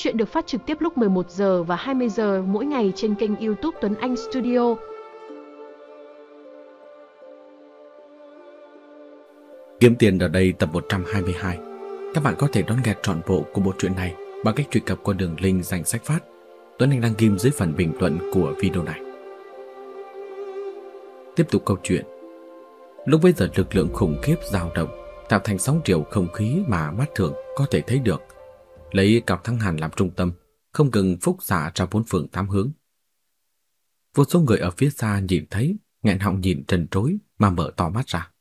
Chuyện được phát trực tiếp lúc 11 giờ và 20 giờ mỗi ngày trên kênh YouTube Tuấn Anh Studio. Kiếm tiền ở đây tập 122. Các bạn có thể đón nghe trọn bộ của bộ truyện này bằng cách truy cập qua đường link danh sách phát. Tuấn Anh đăng ghim dưới phần bình luận của video này. Tiếp tục câu chuyện. Lúc bây giờ lực lượng khủng khiếp dao động, tạo thành sóng chiều không khí mà mắt thường có thể thấy được lấy Cao Thăng Hàn làm trung tâm, không ngừng phúc xạ ra bốn phương tám hướng. Vô số người ở phía xa nhìn thấy, nghẹn họng nhìn trần trối mà mở to mắt ra.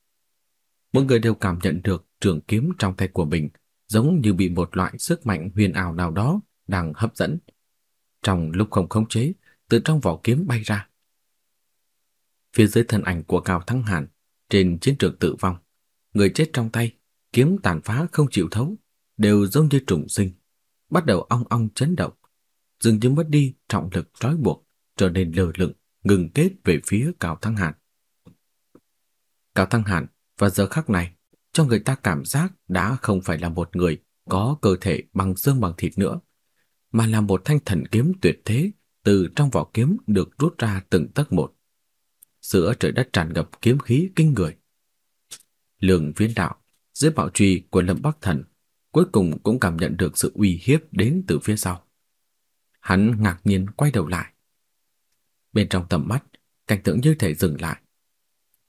Mỗi người đều cảm nhận được trường kiếm trong tay của mình giống như bị một loại sức mạnh huyền ảo nào đó đang hấp dẫn. Trong lúc không khống chế, từ trong vỏ kiếm bay ra. Phía dưới thân ảnh của Cao Thắng Hàn, trên chiến trường tử vong, người chết trong tay, kiếm tàn phá không chịu thấu, đều giống như trùng sinh, bắt đầu ong ong chấn động, dường như mất đi trọng lực trói buộc, trở nên lờ lửng, ngừng kết về phía Cao Thăng Hàn. Cao Thăng Hàn và giờ khắc này cho người ta cảm giác đã không phải là một người có cơ thể bằng xương bằng thịt nữa, mà là một thanh thần kiếm tuyệt thế từ trong vỏ kiếm được rút ra từng tấc một. Giữa trời đất tràn ngập kiếm khí kinh người. Lường viên đạo dưới bảo trì của Lâm Bắc Thần cuối cùng cũng cảm nhận được sự uy hiếp đến từ phía sau. Hắn ngạc nhiên quay đầu lại. Bên trong tầm mắt, cảnh tượng như thể dừng lại.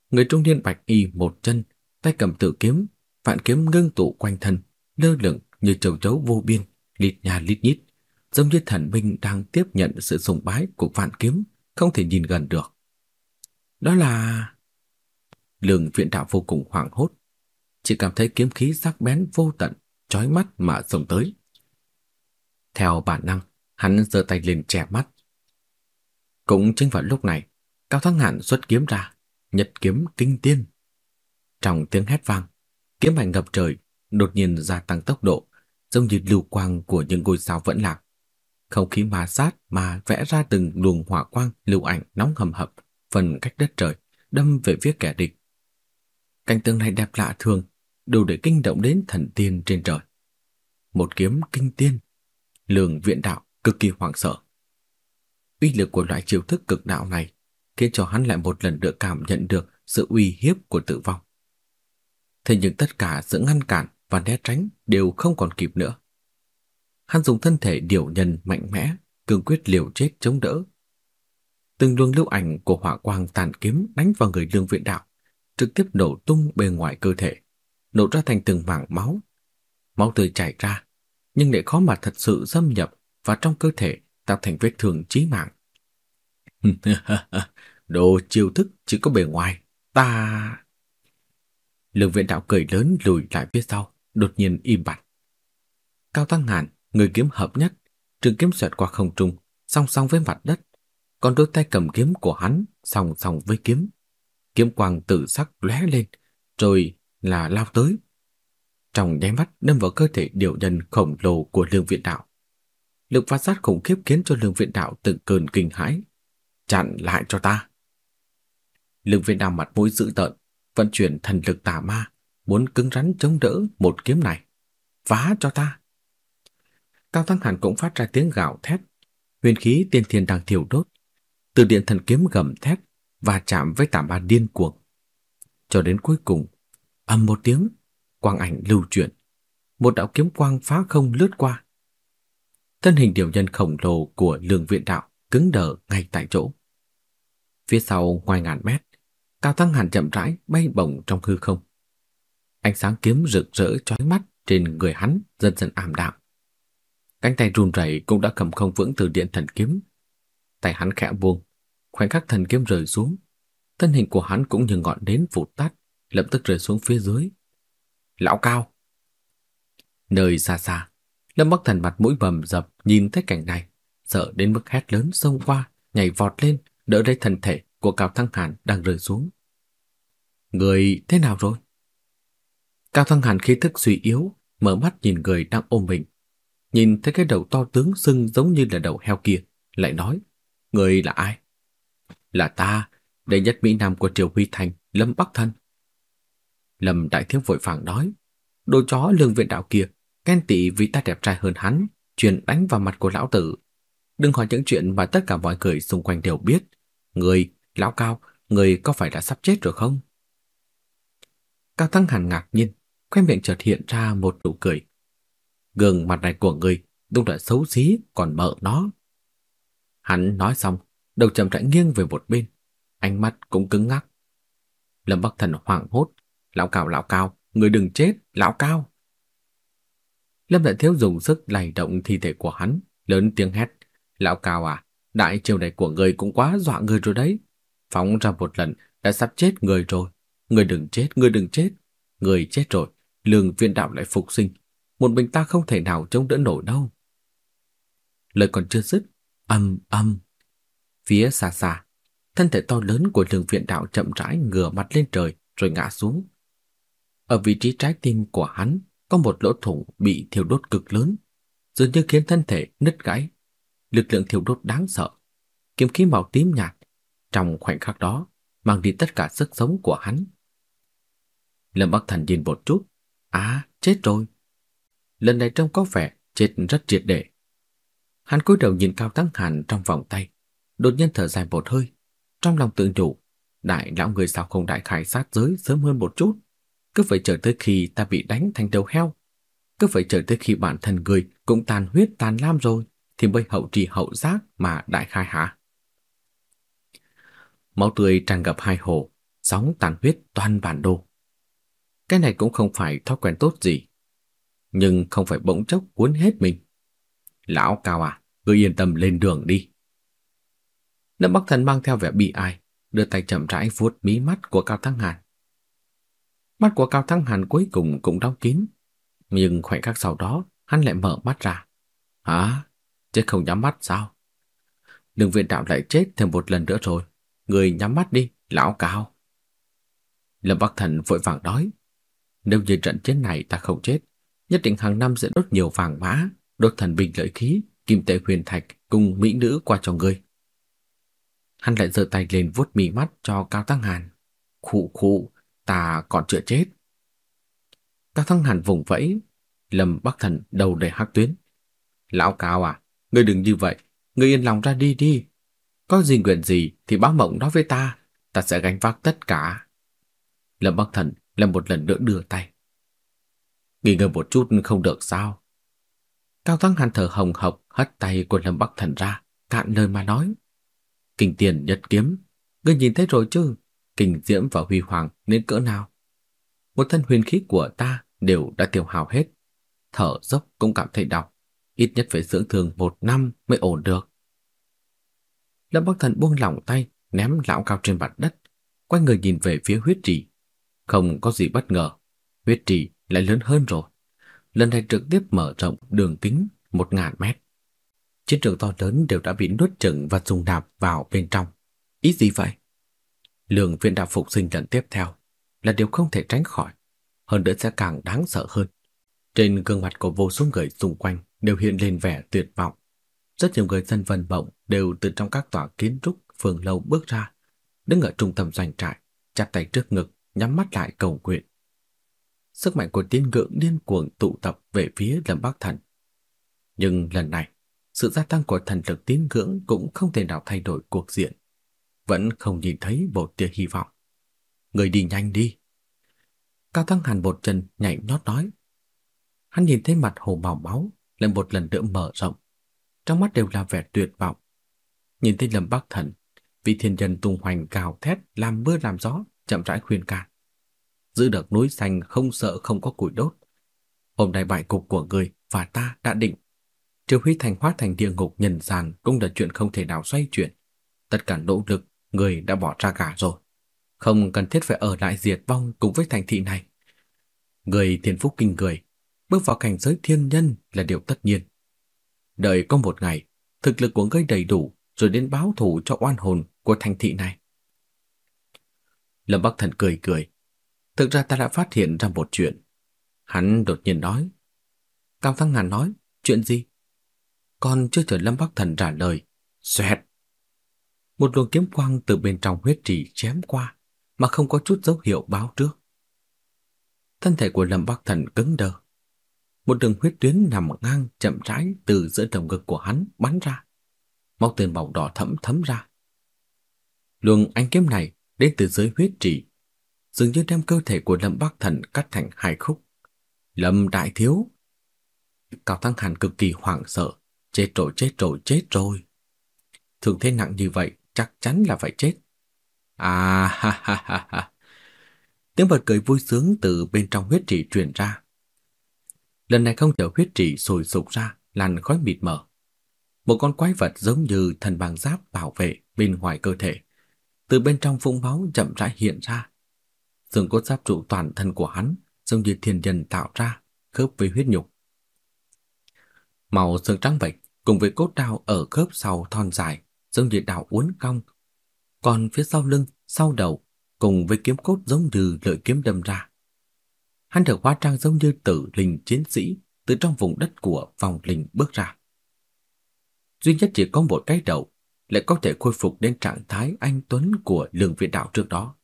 Người trung niên bạch y một chân, tay cầm tử kiếm, vạn kiếm ngưng tụ quanh thân, lơ lửng như châu chấu vô biên, lít nhà lít nhít, giống như thần binh đang tiếp nhận sự sùng bái của vạn kiếm, không thể nhìn gần được. Đó là... Lương viện đạo vô cùng hoảng hốt, chỉ cảm thấy kiếm khí sắc bén vô tận chói mắt mà xông tới. Theo bản năng, hắn giơ tay lên che mắt. Cũng chính vào lúc này, Cao Thắng Hạn xuất kiếm ra, nhật kiếm kinh tiên. Trong tiếng hét vang, kiếm ảnh ngập trời, đột nhiên gia tăng tốc độ, giống như lưu quang của những ngôi sao vẫn lạc. Không khí ma sát mà vẽ ra từng luồng hỏa quang lưu ảnh nóng hầm hập, phần cách đất trời, đâm về phía kẻ địch. Cảnh tượng này đẹp lạ thường, đủ để kinh động đến thần tiên trên trời. Một kiếm kinh tiên, lường viện đạo cực kỳ hoảng sợ. Uy lực của loại chiêu thức cực đạo này khiến cho hắn lại một lần nữa cảm nhận được sự uy hiếp của tử vong. Thế nhưng tất cả sự ngăn cản và né tránh đều không còn kịp nữa. Hắn dùng thân thể điều nhân mạnh mẽ, cương quyết liều chết chống đỡ. Từng luồng lưu ảnh của hỏa quang tàn kiếm đánh vào người lương viện đạo, trực tiếp nổ tung bề ngoài cơ thể nổ ra thành từng mảng máu. Máu tươi chảy ra, nhưng lại khó mà thật sự xâm nhập vào trong cơ thể tạo thành vết thương chí mạng. Đồ chiêu thức chỉ có bề ngoài, ta... Lương viện đạo cười lớn lùi lại phía sau, đột nhiên im bặt. Cao Tăng Hàn, người kiếm hợp nhất, trường kiếm xoẹt qua không trung, song song với mặt đất, còn đôi tay cầm kiếm của hắn song song với kiếm. Kiếm quang tử sắc lóe lên, rồi là lao tới. Trong nháy mắt đâm vào cơ thể điều nhân khổng lồ của lương viện đạo. Lực phát sát khủng khiếp khiến cho lương viện đạo từng cơn kinh hãi. Chặn lại cho ta. Lương viện đạo mặt mũi dữ tợn, vận chuyển thần lực tà ma, muốn cứng rắn chống đỡ một kiếm này. Phá cho ta. Cao Thăng Hàn cũng phát ra tiếng gào thét. Huyền khí tiên thiên đang thiêu đốt. Từ điện thần kiếm gầm thét và chạm với tà ma điên cuồng. Cho đến cuối cùng, ầm một tiếng, quang ảnh lưu chuyển, một đạo kiếm quang phá không lướt qua. Thân hình điều nhân khổng lồ của lương viện đạo cứng đờ ngay tại chỗ. Phía sau ngoài ngàn mét, Cao Thăng Hàn chậm rãi bay bổng trong hư không. Ánh sáng kiếm rực rỡ chói mắt trên người hắn dần dần ảm đạm. Cánh tay run rẩy cũng đã cầm không vững từ điện thần kiếm. Tay hắn khẽ buông, khoảnh khắc thần kiếm rời xuống, thân hình của hắn cũng như ngọn nến vụt tắt, lập tức rơi xuống phía dưới. Lão cao! Nơi xa xa, Lâm Bắc Thần mặt mũi bầm dập nhìn thấy cảnh này, sợ đến mức hét lớn xông qua, nhảy vọt lên, đỡ lấy thân thể của Cao Thăng Hàn đang rơi xuống. Người thế nào rồi? Cao Thăng Hàn khí thức suy yếu, mở mắt nhìn người đang ôm mình. Nhìn thấy cái đầu to tướng sưng giống như là đầu heo kia, lại nói, người là ai? Là ta, đệ nhất Mỹ Nam của Triều Huy Thành, Lâm Bắc Thần. Lâm Đại Thiếu vội vàng nói, đồ chó lương viện đạo kia, ghen tị vì ta đẹp trai hơn hắn, truyền đánh vào mặt của lão tử. Đừng hỏi những chuyện mà tất cả mọi người xung quanh đều biết. Người, lão cao, người có phải đã sắp chết rồi không? Cao Thăng Hàn ngạc nhiên, khoe miệng chợt hiện ra một nụ cười. Gương mặt này của người đúng là xấu xí còn mợ nó. Hắn nói xong, đầu chậm rãi nghiêng về một bên, ánh mắt cũng cứng ngắc. Lâm Bắc Thần hoảng hốt, "Lão cao, lão cao, người đừng chết, lão cao." Lâm Đại Thiếu dùng sức lay động thi thể của hắn, lớn tiếng hét, "Lão cao à, đại chiều này của người cũng quá dọa người rồi đấy. Phóng ra một lần đã sắp chết người rồi, người đừng chết, người đừng chết. Người chết rồi, lường viên đạo lại phục sinh, một mình ta không thể nào chống đỡ nổi đâu." Lời còn chưa dứt, âm âm Phía xa xa, thân thể to lớn của lường viện đạo chậm rãi ngửa mặt lên trời rồi ngã xuống. Ở vị trí trái tim của hắn có một lỗ thủng bị thiêu đốt cực lớn, dường như khiến thân thể nứt gãy. Lực lượng thiêu đốt đáng sợ, kiếm khí màu tím nhạt trong khoảnh khắc đó mang đi tất cả sức sống của hắn. Lâm Bắc Thần nhìn một chút, à, chết rồi. Lần này trông có vẻ chết rất triệt để. Hắn cúi đầu nhìn Cao Tăng Hàn trong vòng tay, đột nhiên thở dài một hơi, trong lòng tự nhủ, đại lão người sao không đại khai sát giới sớm hơn một chút, cứ phải chờ tới khi ta bị đánh thành đầu heo, cứ phải chờ tới khi bản thân người cũng tàn huyết tàn lam rồi thì mới hậu trì hậu giác mà đại khai hả? Máu tươi tràn ngập hai hồ, sóng tàn huyết toàn bản đồ. Cái này cũng không phải thói quen tốt gì, nhưng không phải bỗng chốc cuốn hết mình. Lão Cao à, cứ yên tâm lên đường đi. Lâm Bắc Thần mang theo vẻ bị ai, đưa tay chậm rãi vuốt mí mắt của Cao Thăng Hàn. Mắt của Cao Thắng Hàn cuối cùng cũng đóng kín, nhưng khoảnh khắc sau đó, hắn lại mở mắt ra. Hả? Chết không nhắm mắt sao? Đường viện đạo lại chết thêm một lần nữa rồi. Người nhắm mắt đi, lão Cao. Lâm Bắc Thần vội vàng nói. Nếu như trận chiến này ta không chết, nhất định hàng năm sẽ đốt nhiều vàng mã, đốt thần bình lợi khí, kim tệ huyền thạch cùng mỹ nữ qua cho ngươi. Hắn lại giơ tay lên vuốt mí mắt cho Cao Tăng Hàn. Khụ khụ, ta còn chưa chết. Cao thăng Hàn vùng vẫy, Lâm Bắc Thần đầu đầy hắc tuyến. Lão Cao à, ngươi đừng như vậy, ngươi yên lòng ra đi đi. Có gì nguyện gì thì báo mộng nói với ta, ta sẽ gánh vác tất cả. Lâm Bắc Thần lần một lần nữa đưa tay. Nghỉ ngơi một chút không được sao? Cao Thăng Hàn thở hồng hộc hất tay của Lâm Bắc Thần ra, cạn lời mà nói. Kinh tiền nhật kiếm, ngươi nhìn thấy rồi chứ, kinh diễm và huy hoàng đến cỡ nào. Một thân huyền khí của ta đều đã tiêu hao hết. Thở dốc cũng cảm thấy đau, ít nhất phải dưỡng thương một năm mới ổn được. Lâm Bắc Thần buông lỏng tay, ném lão cao trên mặt đất, quay người nhìn về phía huyết trì. Không có gì bất ngờ, huyết trì lại lớn hơn rồi. Lần này trực tiếp mở rộng đường kính một ngàn mét. Chiến trường to lớn đều đã bị nuốt chửng và dùng đạp vào bên trong. Ý gì vậy? Lượng viện đạo phục sinh lần tiếp theo là điều không thể tránh khỏi, hơn nữa sẽ càng đáng sợ hơn. Trên gương mặt của vô số người xung quanh đều hiện lên vẻ tuyệt vọng. Rất nhiều người dân vân vọng đều từ trong các tòa kiến trúc phường lâu bước ra, đứng ở trung tâm doanh trại, chắp tay trước ngực, nhắm mắt lại cầu nguyện. Sức mạnh của tín ngưỡng điên cuồng tụ tập về phía Lâm Bắc Thần. Nhưng lần này, sự gia tăng của thần lực tín ngưỡng cũng không thể nào thay đổi cuộc diện. Vẫn không nhìn thấy một tia hy vọng. Người đi nhanh đi. Cao Thăng Hàn bột chân nhảy nhót nói. Hắn nhìn thấy mặt hồ màu báu lại một lần nữa mở rộng. Trong mắt đều là vẻ tuyệt vọng. Nhìn thấy Lâm Bắc Thần, vị thiên nhân tung hoành gào thét làm mưa làm gió, chậm rãi khuyên can. Giữ được núi xanh không sợ không có củi đốt. Hôm nay bại cục của người và ta đã định Triều Huy thành hóa thành địa ngục nhân gian cũng là chuyện không thể nào xoay chuyển. Tất cả nỗ lực người đã bỏ ra cả rồi. Không cần thiết phải ở lại diệt vong cùng với thành thị này. Người thiên phúc kinh người, bước vào cảnh giới thiên nhân là điều tất nhiên. Đợi có một ngày, thực lực của ngươi đầy đủ rồi đến báo thù cho oan hồn của thành thị này. Lâm Bắc Thần cười cười. Thực ra ta đã phát hiện ra một chuyện. Hắn đột nhiên nói. Cao Thăng Ngàn nói, chuyện gì? Còn chưa chờ Lâm Bắc Thần trả lời, xoẹt. Một luồng kiếm quang từ bên trong huyết trì chém qua, mà không có chút dấu hiệu báo trước. Thân thể của Lâm Bắc Thần cứng đờ. một đường huyết tuyến nằm ngang chậm rãi từ giữa lồng ngực của hắn bắn ra. Máu tươi màu đỏ thẫm thấm ra. Luồng ánh kiếm này đến từ dưới huyết trì, dường như đem cơ thể của Lâm Bắc Thần cắt thành hai khúc. Lâm đại thiếu. Cao Thăng Hàn cực kỳ hoảng sợ, chết rồi, chết rồi, chết rồi. Thường thế nặng như vậy, chắc chắn là phải chết. À ha ha ha ha. Tiếng bật cười vui sướng từ bên trong huyết trì truyền ra. Lần này không chờ huyết trì sôi sục ra, làn khói mịt mờ. Một con quái vật giống như thần bằng giáp bảo vệ bên ngoài cơ thể. Từ bên trong vũng máu chậm rãi hiện ra. Xương cốt giáp trụ toàn thân của hắn giống như thiên nhân tạo ra, khớp với huyết nhục. Màu xương trắng bệch cùng với cốt đao ở khớp sau thon dài, giống như đảo uốn cong. Còn phía sau lưng, sau đầu, cùng với kiếm cốt giống như lợi kiếm đâm ra. Hắn được hóa trang giống như tử linh chiến sĩ từ trong vùng đất của vòng linh bước ra. Duy nhất chỉ có một cái đầu, lại có thể khôi phục đến trạng thái anh Tuấn của lường viện đạo trước đó.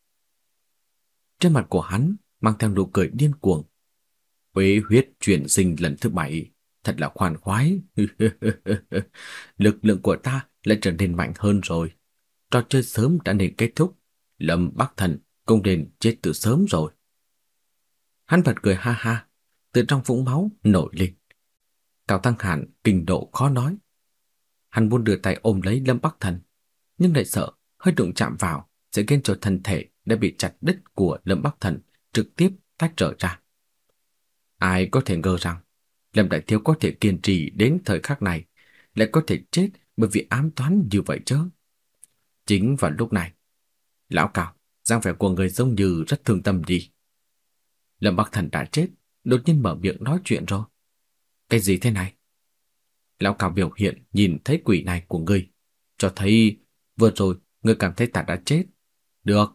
Trên mặt của hắn mang theo nụ cười điên cuồng. Huế huyết chuyển sinh lần thứ bảy, thật là khoan khoái. Lực lượng của ta lại trở nên mạnh hơn rồi. Trò chơi sớm đã nên kết thúc. Lâm Bắc Thần cũng nên chết từ sớm rồi. Hắn bật cười ha ha, từ trong vũng máu nổi lên. Cao Tăng Hàn kinh độ khó nói. Hắn muốn đưa tay ôm lấy Lâm Bắc Thần, nhưng lại sợ hơi đụng chạm vào sẽ khiến cho thân thể đã bị chặt đứt của Lâm Bắc Thần trực tiếp tách rời ra. Ai có thể ngờ rằng Lâm Đại Thiếu có thể kiên trì đến thời khắc này, lại có thể chết bởi vì ám toán như vậy chứ. Chính vào lúc này, lão cao, giang vẻ của người giống như rất thương tâm đi. Lâm Bắc Thần đã chết, đột nhiên mở miệng nói chuyện rồi. Cái gì thế này? Lão cao biểu hiện nhìn thấy quỷ này của ngươi, cho thấy vừa rồi ngươi cảm thấy ta đã chết. Được,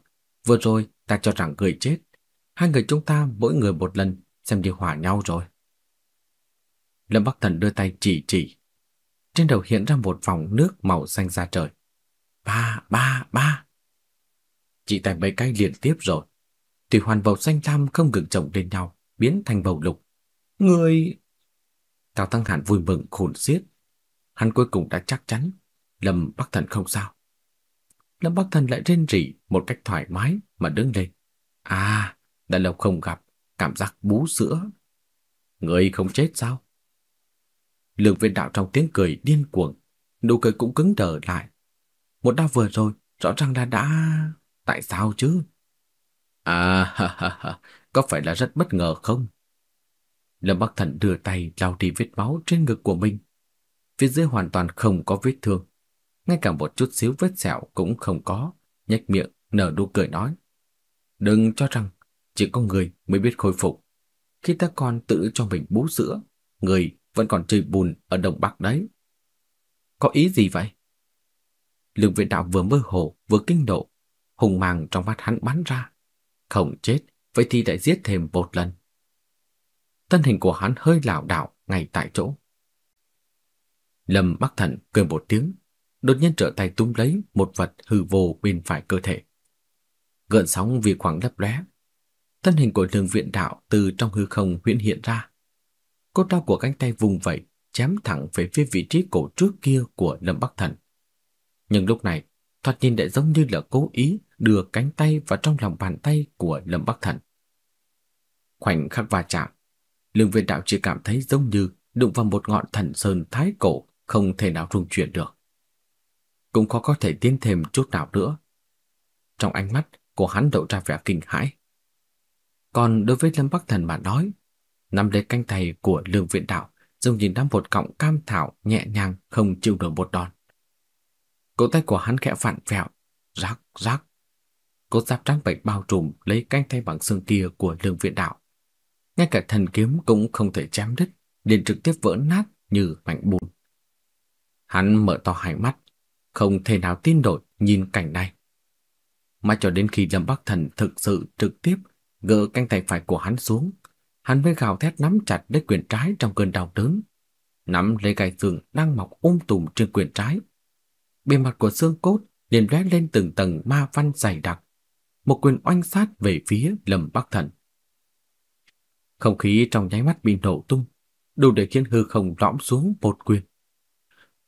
vừa rồi ta cho rằng ngươi chết. Hai người chúng ta mỗi người một lần xem như hòa nhau rồi. Lâm Bắc Thần đưa tay chỉ chỉ. Trên đầu hiện ra một vòng nước màu xanh da trời. Ba, ba, ba. Chỉ tay mấy cái liên tiếp rồi. Thủy hoàn bầu xanh lam không ngừng chồng lên nhau, biến thành bầu lục. Người... Cao Tăng Hàn vui mừng khôn xiết. Hắn cuối cùng đã chắc chắn Lâm Bắc Thần không sao. Lâm Bắc Thần lại rên rỉ một cách thoải mái mà đứng lên. À, đã lâu không gặp, cảm giác bú sữa. Người không chết sao? Lương viên đạo trong tiếng cười điên cuồng, nụ cười cũng cứng đờ lại. Một đao vừa rồi, rõ ràng là đã... Tại sao chứ? À, ha, ha, ha, có phải là rất bất ngờ không? Lâm Bắc Thần đưa tay lau đi vết máu trên ngực của mình. Phía dưới hoàn toàn không có vết thương. Ngay cả một chút xíu vết sẹo cũng không có. Nhếch miệng, nở nụ cười nói. Đừng cho rằng chỉ có người mới biết khôi phục. Khi ta còn tự cho mình bú sữa, người vẫn còn chơi bùn ở Đông Bắc đấy. Có ý gì vậy? Lương viện đạo vừa mơ hồ vừa kinh độ, hùng màng trong mắt hắn bắn ra. Không chết, vậy thì lại giết thêm một lần. Thân hình của hắn hơi lảo đảo ngay tại chỗ. Lâm Bắc Thần cười một tiếng, đột nhiên trở tay túm lấy một vật hư vô bên phải cơ thể. Gợn sóng vì khoảng lấp lóe, thân hình của Lương Viện Đạo từ trong hư không huyễn hiện ra. Cốt đao của cánh tay vùng vẫy, chém thẳng về phía vị trí cổ trước kia của Lâm Bắc Thần. Nhưng lúc này, thoạt nhìn lại giống như là cố ý đưa cánh tay vào trong lòng bàn tay của Lâm Bắc Thần. Khoảnh khắc va chạm, Lương Viên Đạo chỉ cảm thấy giống như đụng vào một ngọn thần sơn thái cổ không thể nào rung chuyển được. Cũng khó có thể tiến thêm chút nào nữa. Trong ánh mắt của hắn đậu ra vẻ kinh hãi. Còn đối với Lâm Bắc Thần mà nói, nắm lấy cánh tay của Lương Viện Đạo dùng nhìn đám một cọng cam thảo nhẹ nhàng không chịu được một đòn. Cổ tay của hắn khẽ phản vẹo rắc rắc. Cốt giáp trắng bạch bao trùm lấy cánh tay bằng xương kia của Lương Viện Đạo. Ngay cả thần kiếm cũng không thể chém đứt, liền trực tiếp vỡ nát như mảnh bùn. Hắn mở to hai mắt, không thể nào tin nổi nhìn cảnh này. Mà cho đến khi Lâm Bắc Thần thực sự trực tiếp gỡ cánh tay phải của hắn xuống, hắn mới gào thét nắm chặt lấy quyền trái trong cơn đau đớn, nắm lấy gai xương đang mọc um tùm trên quyền trái. Bề mặt của xương cốt liền lóe lên từng tầng ma văn dày đặc, một quyền oanh sát về phía Lâm Bắc Thần. Không khí trong nháy mắt bị nổ tung, đủ để khiến hư không lõm xuống một quyền.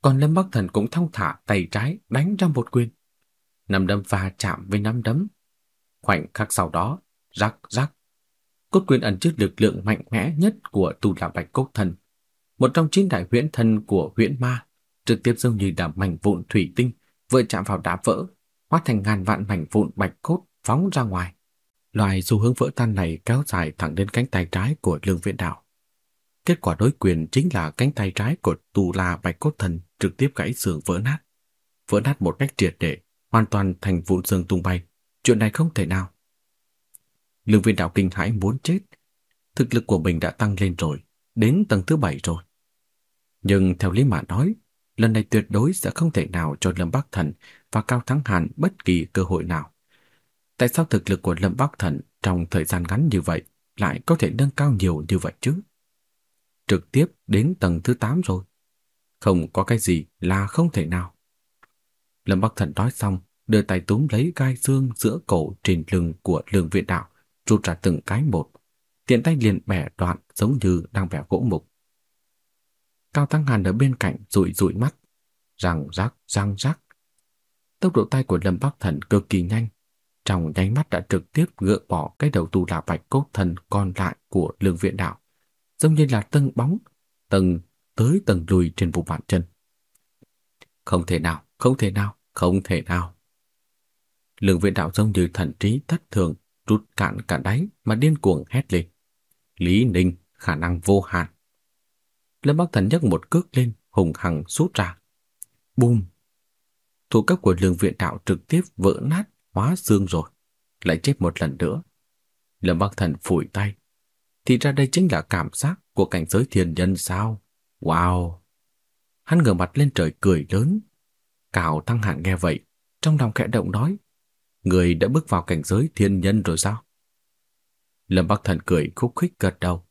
Còn Lâm Bắc Thần cũng thong thả tay trái đánh ra một quyền. Nắm đấm va chạm với nắm đấm. Khoảnh khắc sau đó, rắc rắc. Cốt quyền ẩn chứa lực lượng mạnh mẽ nhất của tu la bạch cốt thần. Một trong chín đại huyễn thân của huyễn ma, trực tiếp giống như đám mảnh vụn thủy tinh vừa chạm vào đá vỡ, hóa thành ngàn vạn mảnh vụn bạch cốt phóng ra ngoài. Loài xu hướng vỡ tan này kéo dài thẳng đến cánh tay trái của Lương Viễn Đạo. Kết quả đối quyền chính là cánh tay trái của Tu La Bạch Cốt Thần trực tiếp gãy xương vỡ nát. Vỡ nát một cách triệt để, hoàn toàn thành vụn xương tung bay. Chuyện này không thể nào. Lương Viên Đạo kinh hãi muốn chết. Thực lực của mình đã tăng lên rồi, đến tầng thứ bảy rồi. Nhưng theo lý mà nói, lần này tuyệt đối sẽ không thể nào cho Lâm Bắc Thần và Cao Thắng Hàn bất kỳ cơ hội nào. Tại sao thực lực của Lâm Bắc Thần trong thời gian ngắn như vậy lại có thể nâng cao nhiều như vậy chứ? Trực tiếp đến tầng thứ 8 rồi. Không có cái gì là không thể nào. Lâm Bắc Thần nói xong, đưa tay túm lấy gai xương giữa cổ trên lưng của Lương Viện Đạo, rút ra từng cái một. Tiện tay liền bẻ đoạn giống như đang bẻ gỗ mục. Cao tăng Hàn ở bên cạnh rụi rụi mắt, răng rắc răng rắc. Tốc độ tay của Lâm Bắc Thần cực kỳ nhanh, trong nháy mắt đã trực tiếp gỡ bỏ cái đầu tu là bạch cốt thần còn lại của lương viện đạo, giống như là tầng bóng, tầng tới tầng lùi trên vùng bàn chân. Không thể nào, không thể nào, không thể nào. Lương viện đạo giống như thần trí thất thường, rút cạn cả đáy mà điên cuồng hét lên. Lý Ninh, khả năng vô hạn. Lâm Bắc Thần nhấc một cước lên, hùng hằng sút ra. Bùm! Thủ cấp của lương viện đạo trực tiếp vỡ nát hóa xương rồi, lại chết một lần nữa. Lâm Bắc Thần phủi tay. Thì ra đây chính là cảm giác của cảnh giới thiên nhân sao? Wow! Hắn ngửa mặt lên trời cười lớn. Cào Thăng hạng nghe vậy, trong lòng khẽ động nói, người đã bước vào cảnh giới thiên nhân rồi sao? Lâm Bắc Thần cười khúc khích gật đầu.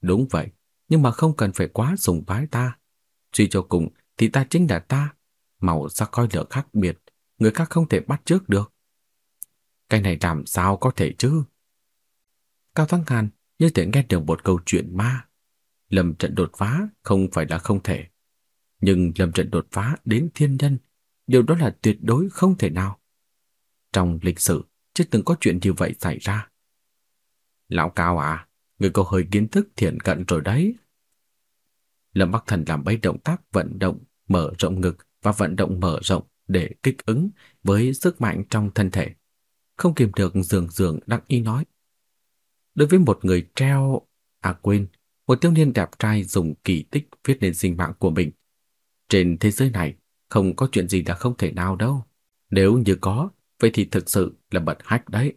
Đúng vậy, nhưng mà không cần phải quá sùng bái ta. Suy cho cùng thì ta chính là ta, màu sắc coi lửa khác biệt, người khác không thể bắt trước được. Cái này làm sao có thể chứ? Cao Thắng Hàn như thể nghe được một câu chuyện ma. Lâm trận đột phá không phải là không thể. Nhưng lâm trận đột phá đến thiên nhân, điều đó là tuyệt đối không thể nào. Trong lịch sử, chưa từng có chuyện như vậy xảy ra. Lão Cao à, người có hơi kiến thức thiện cận rồi đấy. Lâm Bắc Thần làm mấy động tác vận động mở rộng ngực và vận động mở rộng để kích ứng với sức mạnh trong thân thể không kiềm được dường dường đắc ý nói. Đối với một người treo, à quên, một thiếu niên đẹp trai dùng kỳ tích viết nên sinh mạng của mình. Trên thế giới này, không có chuyện gì là không thể nào đâu. Nếu như có, vậy thì thực sự là bật hách đấy.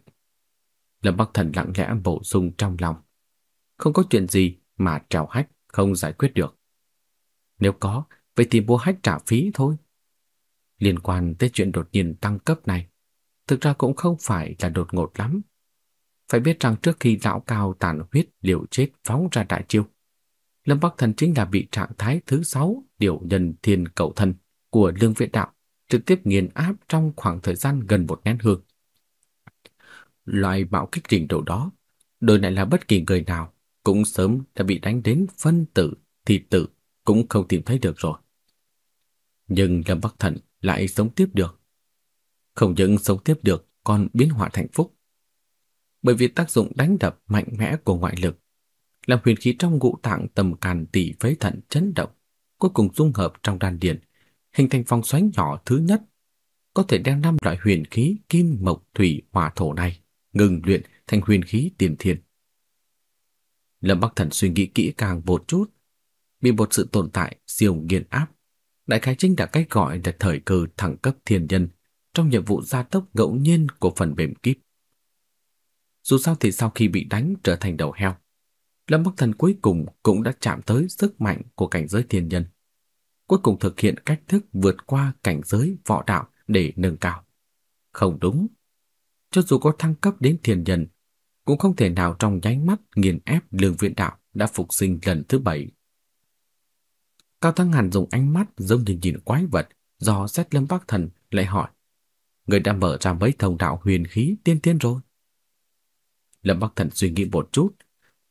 Lâm Bắc Thần lặng lẽ bổ sung trong lòng. Không có chuyện gì mà trào hách không giải quyết được. Nếu có, vậy thì mua hách trả phí thôi. Liên quan tới chuyện đột nhiên tăng cấp này, thực ra cũng không phải là đột ngột lắm. Phải biết rằng trước khi lão cao tàn huyết liều chết phóng ra đại chiêu, Lâm Bắc Thần chính là bị trạng thái thứ sáu điều nhân thiên cầu thân của lương viện đạo trực tiếp nghiền áp trong khoảng thời gian gần một nén hương. Loại bạo kích trình độ đó, đời này là bất kỳ người nào cũng sớm đã bị đánh đến phân tử, thì tử cũng không tìm thấy được rồi. Nhưng Lâm Bắc Thần lại sống tiếp được. Không những sống tiếp được còn biến hóa thành phúc. Bởi vì tác dụng đánh đập mạnh mẽ của ngoại lực, làm huyền khí trong ngũ tạng tầm càn tỷ phế thận chấn động, cuối cùng dung hợp trong đan điền, hình thành vòng xoáy nhỏ thứ nhất, có thể đem năm loại huyền khí kim, mộc, thủy, hỏa, thổ này ngừng luyện thành huyền khí tiền thiên. Lâm Bắc Thần suy nghĩ kỹ càng một chút, bị một sự tồn tại siêu nghiền áp, đại khái chính là cách gọi là thời cơ thẳng cấp thiên nhân trong nhiệm vụ gia tốc ngẫu nhiên của phần mềm kíp. Dù sao thì sau khi bị đánh trở thành đầu heo, Lâm Bắc Thần cuối cùng cũng đã chạm tới sức mạnh của cảnh giới thiên nhân. Cuối cùng thực hiện cách thức vượt qua cảnh giới võ đạo để nâng cao. Không đúng. Cho dù có thăng cấp đến thiền nhân, cũng không thể nào trong nháy mắt nghiền ép lương viện đạo đã phục sinh lần thứ bảy. Cao Thăng Hàn dùng ánh mắt giống như nhìn quái vật, do xét Lâm Bắc Thần lại hỏi người đã mở ra mấy thông đạo huyền khí tiên tiên rồi. Lâm Bắc Thần suy nghĩ một chút,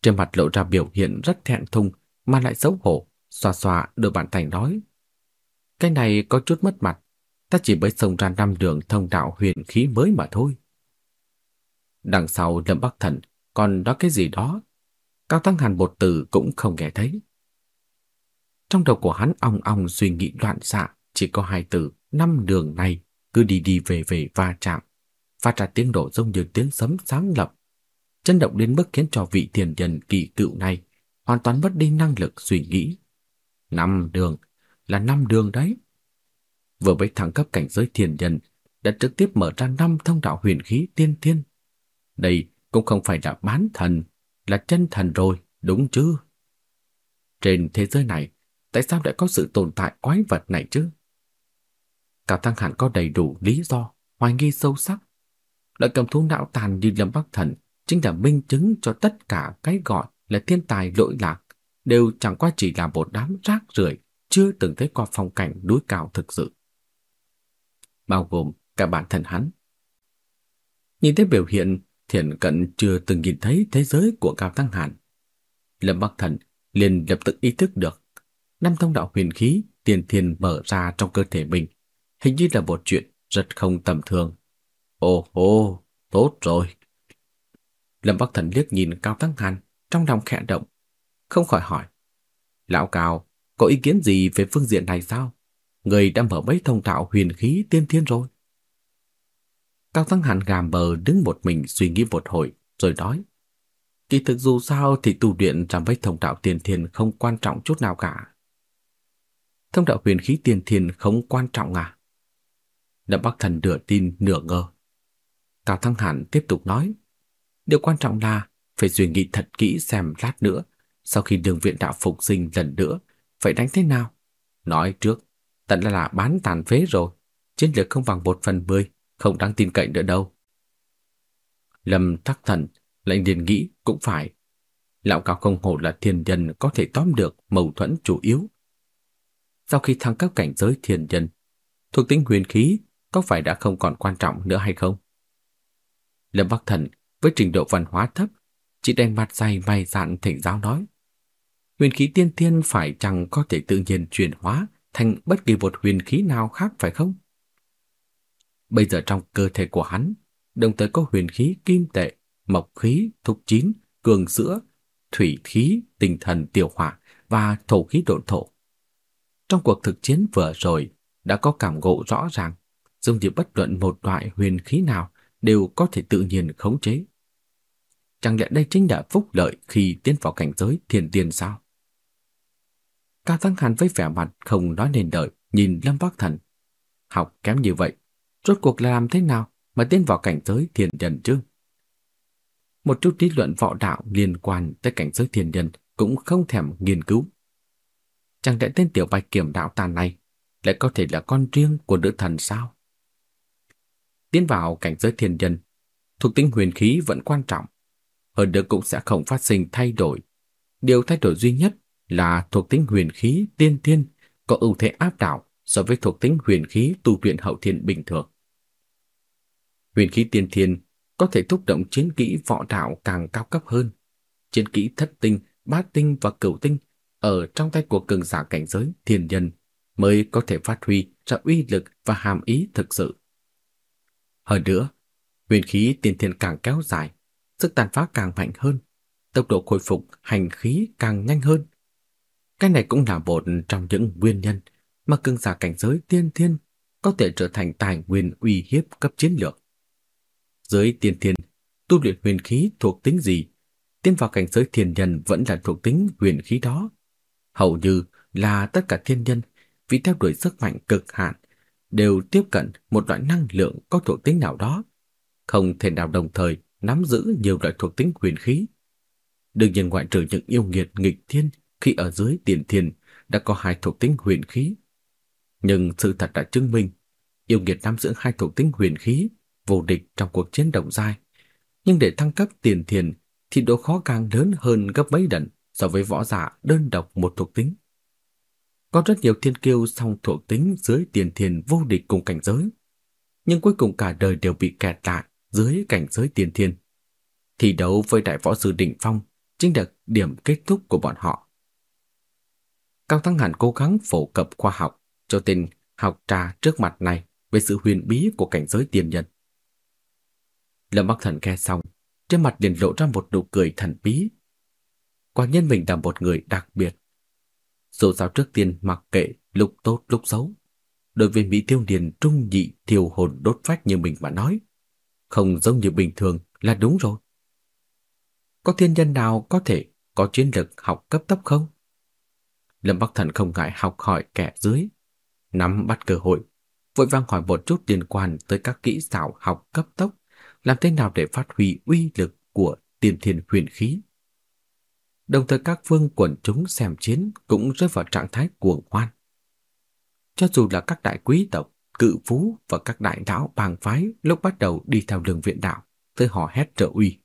trên mặt lộ ra biểu hiện rất thẹn thùng mà lại xấu hổ, xoa xoa đôi bàn tay nói. Cái này có chút mất mặt, ta chỉ mới xông ra năm đường thông đạo huyền khí mới mà thôi. Đằng sau Lâm Bắc Thần còn đó cái gì đó, Cao Tăng Hàn bột từ cũng không nghe thấy. Trong đầu của hắn ong ong suy nghĩ loạn xạ, chỉ có hai từ năm đường này cứ đi đi về về va chạm, phát ra tiếng nổ giống như tiếng sấm sáng lập, chấn động đến mức khiến cho vị tiền nhân kỳ cựu này hoàn toàn mất đi năng lực suy nghĩ. Năm đường là năm đường đấy. Vừa mới thăng cấp cảnh giới thiền nhân đã trực tiếp mở ra năm thông đạo huyền khí tiên thiên. Đây cũng không phải là bán thần, là chân thần rồi, đúng chứ? Trên thế giới này, tại sao lại có sự tồn tại quái vật này chứ? Cả thăng Hàn có đầy đủ lý do, hoài nghi sâu sắc. lợi cầm thú não tàn như Lâm Bắc Thần chính là minh chứng cho tất cả cái gọi là thiên tài lỗi lạc đều chẳng qua chỉ là một đám rác rưởi chưa từng thấy qua phong cảnh núi cao thực sự. Bao gồm cả bản thân hắn. Nhìn thấy biểu hiện Thiện Cận chưa từng nhìn thấy thế giới của Cao Tăng Hàn. Lâm Bắc Thần liền lập tức ý thức được năm thông đạo huyền khí tiền thiên mở ra trong cơ thể mình, hình như là một chuyện rất không tầm thường. Ồ hô, tốt rồi. Lâm Bắc Thần liếc nhìn Cao Tăng Hàn, trong lòng khẽ động, không khỏi hỏi. Lão Cao, có ý kiến gì về phương diện này sao? Người đã mở mấy thông thạo huyền khí tiên thiên rồi. Cao Tăng Hàn gàm bờ đứng một mình suy nghĩ một hồi, rồi nói. Kỳ thực dù sao thì tu luyện trong mấy thông đạo tiên thiên không quan trọng chút nào cả. Thông đạo huyền khí tiên thiên không quan trọng à? Đậm Bắc Thần nửa tin nửa ngờ. Cao Thăng Hàn tiếp tục nói. Điều quan trọng là phải suy nghĩ thật kỹ xem lát nữa, sau khi đường viện đạo phục sinh lần nữa, phải đánh thế nào. Nói trước, tận là, là bán tàn phế rồi, chiến lược không bằng một phần mười, không đáng tin cậy nữa đâu. Lâm Thắc Thần lệnh điền nghĩ cũng phải. Lão cao không hổ là thiên nhân có thể tóm được mâu thuẫn chủ yếu. Sau khi thăng cấp cảnh giới thiên nhân, thuộc tính huyền khí có phải đã không còn quan trọng nữa hay không? Lâm Bắc Thần với trình độ văn hóa thấp, chỉ đành mặt dày mày dạn thỉnh giáo nói. Huyền khí tiên thiên phải chẳng có thể tự nhiên chuyển hóa thành bất kỳ một huyền khí nào khác phải không? Bây giờ trong cơ thể của hắn, đồng thời có huyền khí kim tệ, mộc khí, thục chín, cường sữa, thủy khí, tinh thần tiểu hỏa và thổ khí độn thổ. Trong cuộc thực chiến vừa rồi đã có cảm ngộ rõ ràng, giống như bất luận một loại huyền khí nào đều có thể tự nhiên khống chế. Chẳng lẽ đây chính là phúc lợi khi tiến vào cảnh giới thiền tiên sao? Cao thắng Hàn với vẻ mặt không nói nên lời, nhìn Lâm Bắc Thần. Học kém như vậy, rốt cuộc là làm thế nào mà tiến vào cảnh giới thiên nhân chứ? Một chút lý luận võ đạo liên quan tới cảnh giới thiên nhân cũng không thèm nghiên cứu. Chẳng lẽ tên tiểu bạch kiểm đạo tàn này lại có thể là con riêng của nữ thần sao? Tiến vào cảnh giới thiên nhân, thuộc tính huyền khí vẫn quan trọng, hơn nữa cũng sẽ không phát sinh thay đổi. Điều thay đổi duy nhất là thuộc tính huyền khí tiên thiên có ưu thế áp đảo so với thuộc tính huyền khí tu luyện hậu thiên bình thường. Huyền khí tiên thiên có thể thúc động chiến kỹ võ đạo càng cao cấp hơn. Chiến kỹ thất tinh, bát tinh và cửu tinh ở trong tay của cường giả cảnh giới thiên nhân mới có thể phát huy ra uy lực và hàm ý thực sự. Hơn nữa, huyền khí tiên thiên càng kéo dài, sức tàn phá càng mạnh hơn, tốc độ khôi phục hành khí càng nhanh hơn. Cái này cũng là một trong những nguyên nhân mà cường giả cảnh giới tiên thiên có thể trở thành tài nguyên uy hiếp cấp chiến lược. Giới tiên thiên, tu luyện huyền khí thuộc tính gì, tiến vào cảnh giới thiên nhân vẫn là thuộc tính huyền khí đó. Hầu như là tất cả thiên nhân vì theo đuổi sức mạnh cực hạn đều tiếp cận một loại năng lượng có thuộc tính nào đó, không thể nào đồng thời nắm giữ nhiều loại thuộc tính huyền khí. Đương nhiên ngoại trừ những yêu nghiệt nghịch thiên khi ở dưới tiền thiên đã có hai thuộc tính huyền khí. Nhưng sự thật đã chứng minh, yêu nghiệt nắm giữ hai thuộc tính huyền khí vô địch trong cuộc chiến đồng dai. Nhưng để thăng cấp tiền thiền thì độ khó càng lớn hơn gấp mấy lần so với võ giả đơn độc một thuộc tính. Có rất nhiều thiên kiêu song thuộc tính dưới tiền thiền vô địch cùng cảnh giới, nhưng cuối cùng cả đời đều bị kẹt lại dưới cảnh giới tiền thiền. Thi đấu với đại võ sư đỉnh phong chính là điểm kết thúc của bọn họ. Cao Thắng Hàn cố gắng phổ cập khoa học cho tên học trà trước mặt này về sự huyền bí của cảnh giới tiên nhân. Lâm Bắc Thần nghe xong, trên mặt liền lộ ra một nụ cười thần bí. Quả nhân mình là một người đặc biệt. Dù sao trước tiên mặc kệ lúc tốt lúc xấu, đối với Mỹ Tiêu Điền trung nhị thiêu hồn đốt phách như mình mà nói, không giống như bình thường là đúng rồi. Có thiên nhân nào có thể có chiến lực học cấp tốc không? Lâm Bắc Thần không ngại học hỏi kẻ dưới, nắm bắt cơ hội, vội vàng hỏi một chút liên quan tới các kỹ xảo học cấp tốc, làm thế nào để phát huy uy lực của tiên thiên huyền khí. Đồng thời các phương quần chúng xem chiến cũng rơi vào trạng thái cuồng hoan. Cho dù là các đại quý tộc, cự phú và các đại đạo bang phái lúc bắt đầu đi theo đường viện đạo, tới họ hét trợ uy,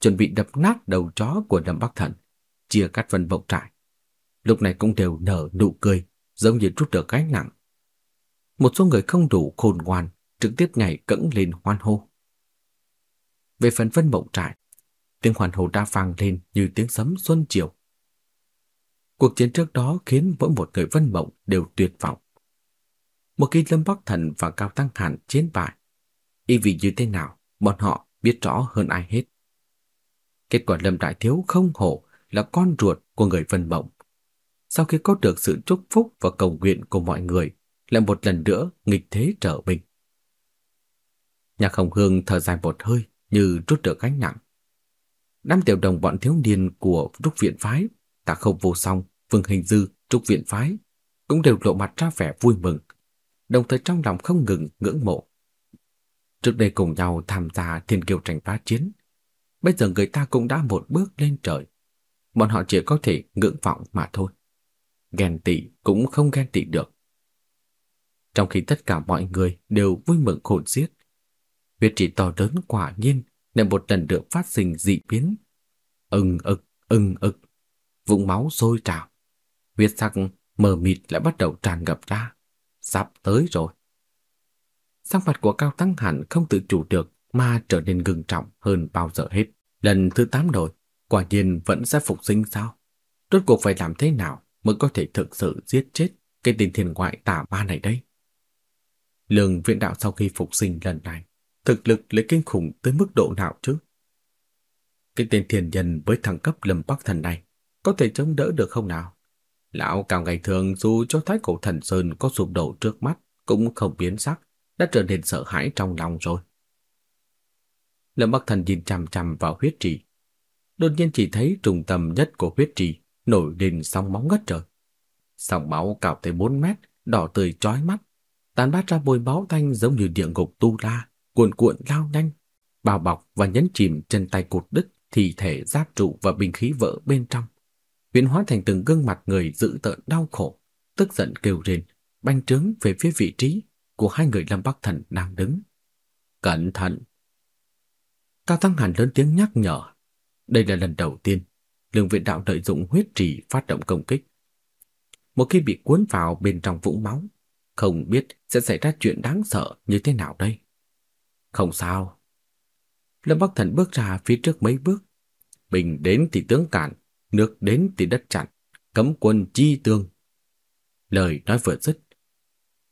chuẩn bị đập nát đầu chó của Lâm Bắc Thần, chia cắt vân bộc trại. Lúc này cũng đều nở nụ cười, giống như rút được gánh nặng. Một số người không đủ khôn ngoan, trực tiếp nhảy cẫng lên hoan hô. Về phần vân mộng trại, tiếng hoàn hô đã vang lên như tiếng sấm xuân chiều. Cuộc chiến trước đó khiến mỗi một người vân mộng đều tuyệt vọng. Một khi Lâm Bắc Thần và Cao Tăng Hàn chiến bại, y vì như thế nào, bọn họ biết rõ hơn ai hết. Kết quả Lâm Đại Thiếu không hổ là con ruột của người Vân Mộng. Sau khi có được sự chúc phúc và cầu nguyện của mọi người, lại một lần nữa nghịch thế trở mình. Nhạc Hồng Hương thở dài một hơi như rút được gánh nặng. Năm tiểu đồng bọn thiếu niên của Trúc Viện Phái, Tạ Không Vô Song, Vương Hình Dư, Trúc Viện Phái cũng đều lộ mặt ra vẻ vui mừng, đồng thời trong lòng không ngừng ngưỡng mộ. Trước đây cùng nhau tham gia thiên kiều tranh phá chiến, bây giờ người ta cũng đã một bước lên trời. Bọn họ chỉ có thể ngưỡng vọng mà thôi. Ghen tị cũng không ghen tị được. Trong khi tất cả mọi người đều vui mừng khôn xiết, huyết trị to lớn quả nhiên lại một lần được phát sinh dị biến. Ưng ực, ưng ực, vũng máu sôi trào. Huyết sắc mờ mịt lại bắt đầu tràn ngập ra. Sắp tới rồi. Sắc mặt của Cao Tăng hẳn không tự chủ được mà trở nên gừng trọng hơn bao giờ hết. Lần thứ tám rồi, quả nhiên vẫn sẽ phục sinh sao? Rốt cuộc phải làm thế nào mới có thể thực sự giết chết cái tên thiên ngoại tả ma này đây? Lương viện đạo sau khi phục sinh lần này, thực lực lấy kinh khủng tới mức độ nào chứ? Cái tên thiền nhân với thằng cấp lâm bắc thần này có thể chống đỡ được không nào? Lão cao ngày thường dù cho thái cổ thần sơn có sụp đổ trước mắt cũng không biến sắc, đã trở nên sợ hãi trong lòng rồi. Lâm Bắc Thần nhìn chằm chằm vào huyết trì. Đột nhiên chỉ thấy trung tâm nhất của huyết trì nổi lên sóng máu ngất trời. Sóng máu cao tới 4 mét, đỏ tươi chói mắt, tàn bát ra bôi máu tanh giống như địa ngục tu la, cuộn cuộn lao nhanh, bao bọc và nhấn chìm chân tay cột đứt, thi thể giáp trụ và bình khí vỡ bên trong. Biến hóa thành từng gương mặt người dữ tợn đau khổ, tức giận kêu rên, banh trướng về phía vị trí của hai người Lâm Bắc Thần đang đứng. Cẩn thận! Cao Thăng Hàn lớn tiếng nhắc nhở. Đây là lần đầu tiên Lương Viện Đạo lợi dụng huyết trì phát động công kích. Một khi bị cuốn vào bên trong vũng máu, không biết sẽ xảy ra chuyện đáng sợ như thế nào đây. Không sao. Lâm Bắc Thần bước ra phía trước mấy bước. Bình đến thì tướng cản, nước đến thì đất chặn, cấm quân chi tương. Lời nói vừa dứt,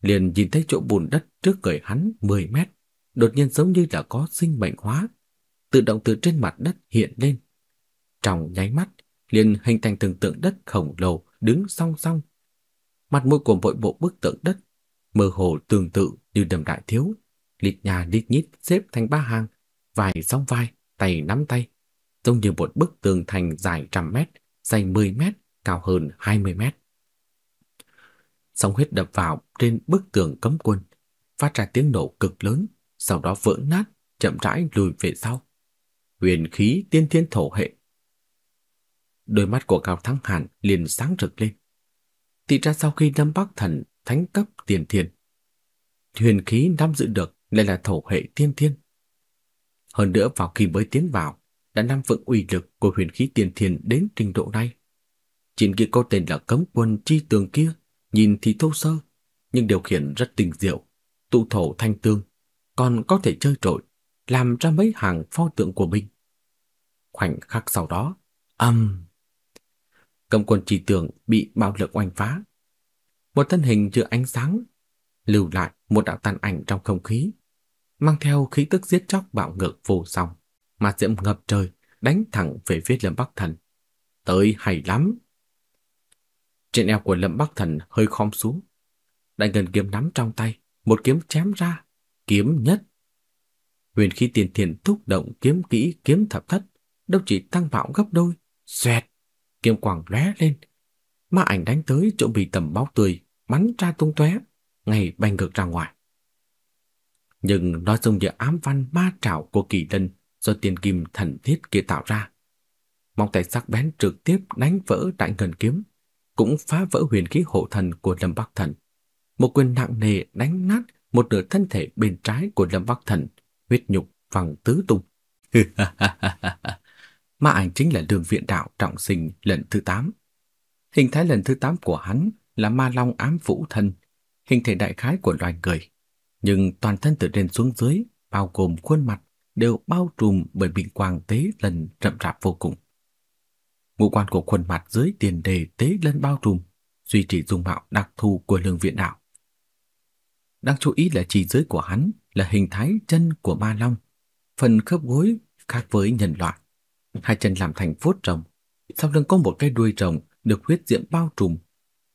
liền nhìn thấy chỗ bùn đất trước người hắn 10 mét, đột nhiên giống như là có sinh mệnh hóa, tự động từ trên mặt đất hiện lên. Trong nháy mắt, liền hình thành từng tượng đất khổng lồ đứng song song. Mặt mũi của mỗi bộ bức tượng đất mơ hồ tương tự như đầm đại thiếu, lịt nhà lịt nhít xếp thành ba hàng, vài song vai, tay nắm tay, giống như một bức tường thành dài trăm mét, dày 10 mét, cao hơn 20 mét. Sóng huyết đập vào trên bức tường cấm quân, phát ra tiếng nổ cực lớn, sau đó vỡ nát, chậm rãi lùi về sau. Huyền khí tiên thiên thổ hệ. Đôi mắt của Cao Thắng Hàn liền sáng rực lên. Thì ra sau khi Lâm Bắc Thần thánh cấp tiền thiên, huyền khí nắm giữ được lại là thổ hệ tiên thiên. Hơn nữa vào khi mới tiến vào, đã nắm vững uy lực của huyền khí tiền thiên đến trình độ này. Chiến kia có tên là cấm quân chi tường kia, nhìn thì thô sơ, nhưng điều khiển rất tinh diệu, tụ thổ thanh tương, còn có thể chơi trội, làm ra mấy hàng pho tượng của mình. Khoảnh khắc sau đó, âm cầm quân chỉ tưởng bị bạo lực oanh phá. Một thân hình chưa ánh sáng, lưu lại một đạo tàn ảnh trong không khí, mang theo khí tức giết chóc bạo ngược vô song, mà diễm ngập trời đánh thẳng về phía Lâm Bắc Thần. Tới hay lắm. Trên eo của Lâm Bắc Thần hơi khom xuống, đại ngân kiếm nắm trong tay, một kiếm chém ra, kiếm nhất. Huyền khí tiền thiền thúc động kiếm kỹ kiếm thập thất, đâu chỉ tăng bạo gấp đôi, xoẹt, kiếm quang lóe lên. Ma ảnh đánh tới chỗ bị tầm máu tươi, bắn ra tung tóe, ngay bay ngược ra ngoài. Nhưng nó giống như ám văn ma trảo của kỳ lân do tiền kim thần thiết kia tạo ra. Mong tay sắc bén trực tiếp đánh vỡ đại ngân kiếm, cũng phá vỡ huyền khí hộ thần của Lâm Bắc Thần. Một quyền nặng nề đánh nát một nửa thân thể bên trái của Lâm Bắc Thần, huyết nhục văng tứ tung. Ma ảnh chính là đường viện đạo trọng sinh lần thứ 8. Hình thái lần thứ 8 của hắn là ma long ám vũ thân, hình thể đại khái của loài người. Nhưng toàn thân từ trên xuống dưới, bao gồm khuôn mặt, đều bao trùm bởi bình quang tế lần rậm rạp vô cùng. Ngũ quan của khuôn mặt dưới tiền đề tế lân bao trùm, duy trì dung mạo đặc thù của lương viện đạo. Đáng chú ý là chỉ dưới của hắn là hình thái chân của ma long, phần khớp gối khác với nhân loại. Hai chân làm thành phốt rồng, sau lưng có một cái đuôi rồng được huyết diễm bao trùm,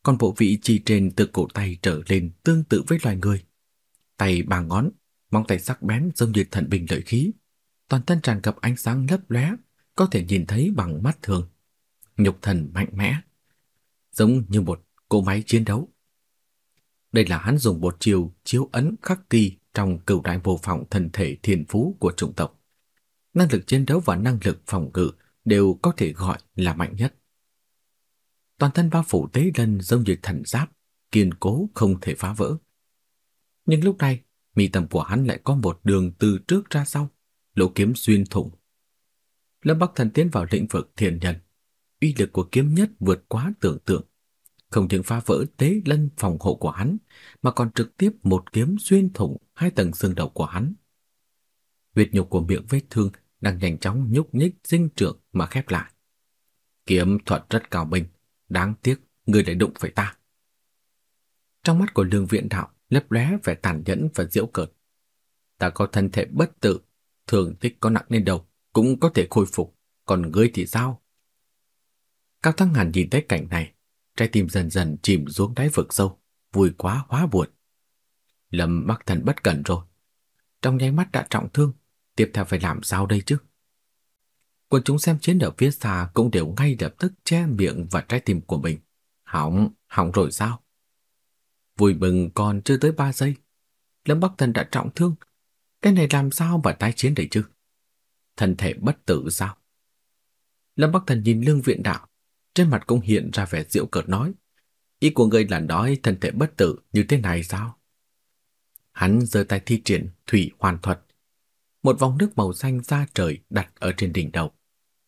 còn bộ vị chỉ trên từ cổ tay trở lên tương tự với loài người. Tay ba ngón, móng tay sắc bén giống như thần binh lợi khí, toàn thân tràn ngập ánh sáng lấp lóe, có thể nhìn thấy bằng mắt thường. Nhục thần mạnh mẽ, giống như một cỗ máy chiến đấu. Đây là hắn dùng một chiều chiếu ấn khắc kỳ trong cửu đại vô phỏng thần thể thiên phú của chủng tộc. Năng lực chiến đấu và năng lực phòng ngự đều có thể gọi là mạnh nhất. Toàn thân bao phủ tế lân giống như thần giáp, kiên cố không thể phá vỡ. Nhưng lúc này, mi tâm của hắn lại có một đường từ trước ra sau, lỗ kiếm xuyên thủng. Lâm Bắc Thần tiến vào lĩnh vực thiền nhân, uy lực của kiếm nhất vượt quá tưởng tượng không những phá vỡ tế lân phòng hộ của hắn, mà còn trực tiếp một kiếm xuyên thủng hai tầng xương đầu của hắn. Huyết nhục của miệng vết thương đang nhanh chóng nhúc nhích sinh trưởng mà khép lại. Kiếm thuật rất cao minh, đáng tiếc người lại đụng phải ta. Trong mắt của lương viện đạo lấp lóe vẻ tàn nhẫn và diễu cợt. Ta có thân thể bất tử, thường tích có nặng lên đầu, cũng có thể khôi phục, còn ngươi thì sao? Cao Thăng Hàn nhìn thấy cảnh này, trái tim dần dần chìm xuống đáy vực sâu, vui quá hóa buồn. Lâm Bắc Thần bất cẩn rồi. Trong nháy mắt đã trọng thương, tiếp theo phải làm sao đây chứ? Quân chúng xem chiến ở phía xa cũng đều ngay lập tức che miệng và trái tim của mình. Hỏng, hỏng rồi sao? Vui mừng còn chưa tới 3 giây. Lâm Bắc Thần đã trọng thương. Cái này làm sao mà tái chiến đây chứ? Thân thể bất tử sao? Lâm Bắc Thần nhìn lương viện đạo, trên mặt cũng hiện ra vẻ diệu cợt nói. Ý của ngươi là nói thân thể bất tử như thế này sao? Hắn giơ tay thi triển thủy hoàn thuật. Một vòng nước màu xanh ra trời đặt ở trên đỉnh đầu.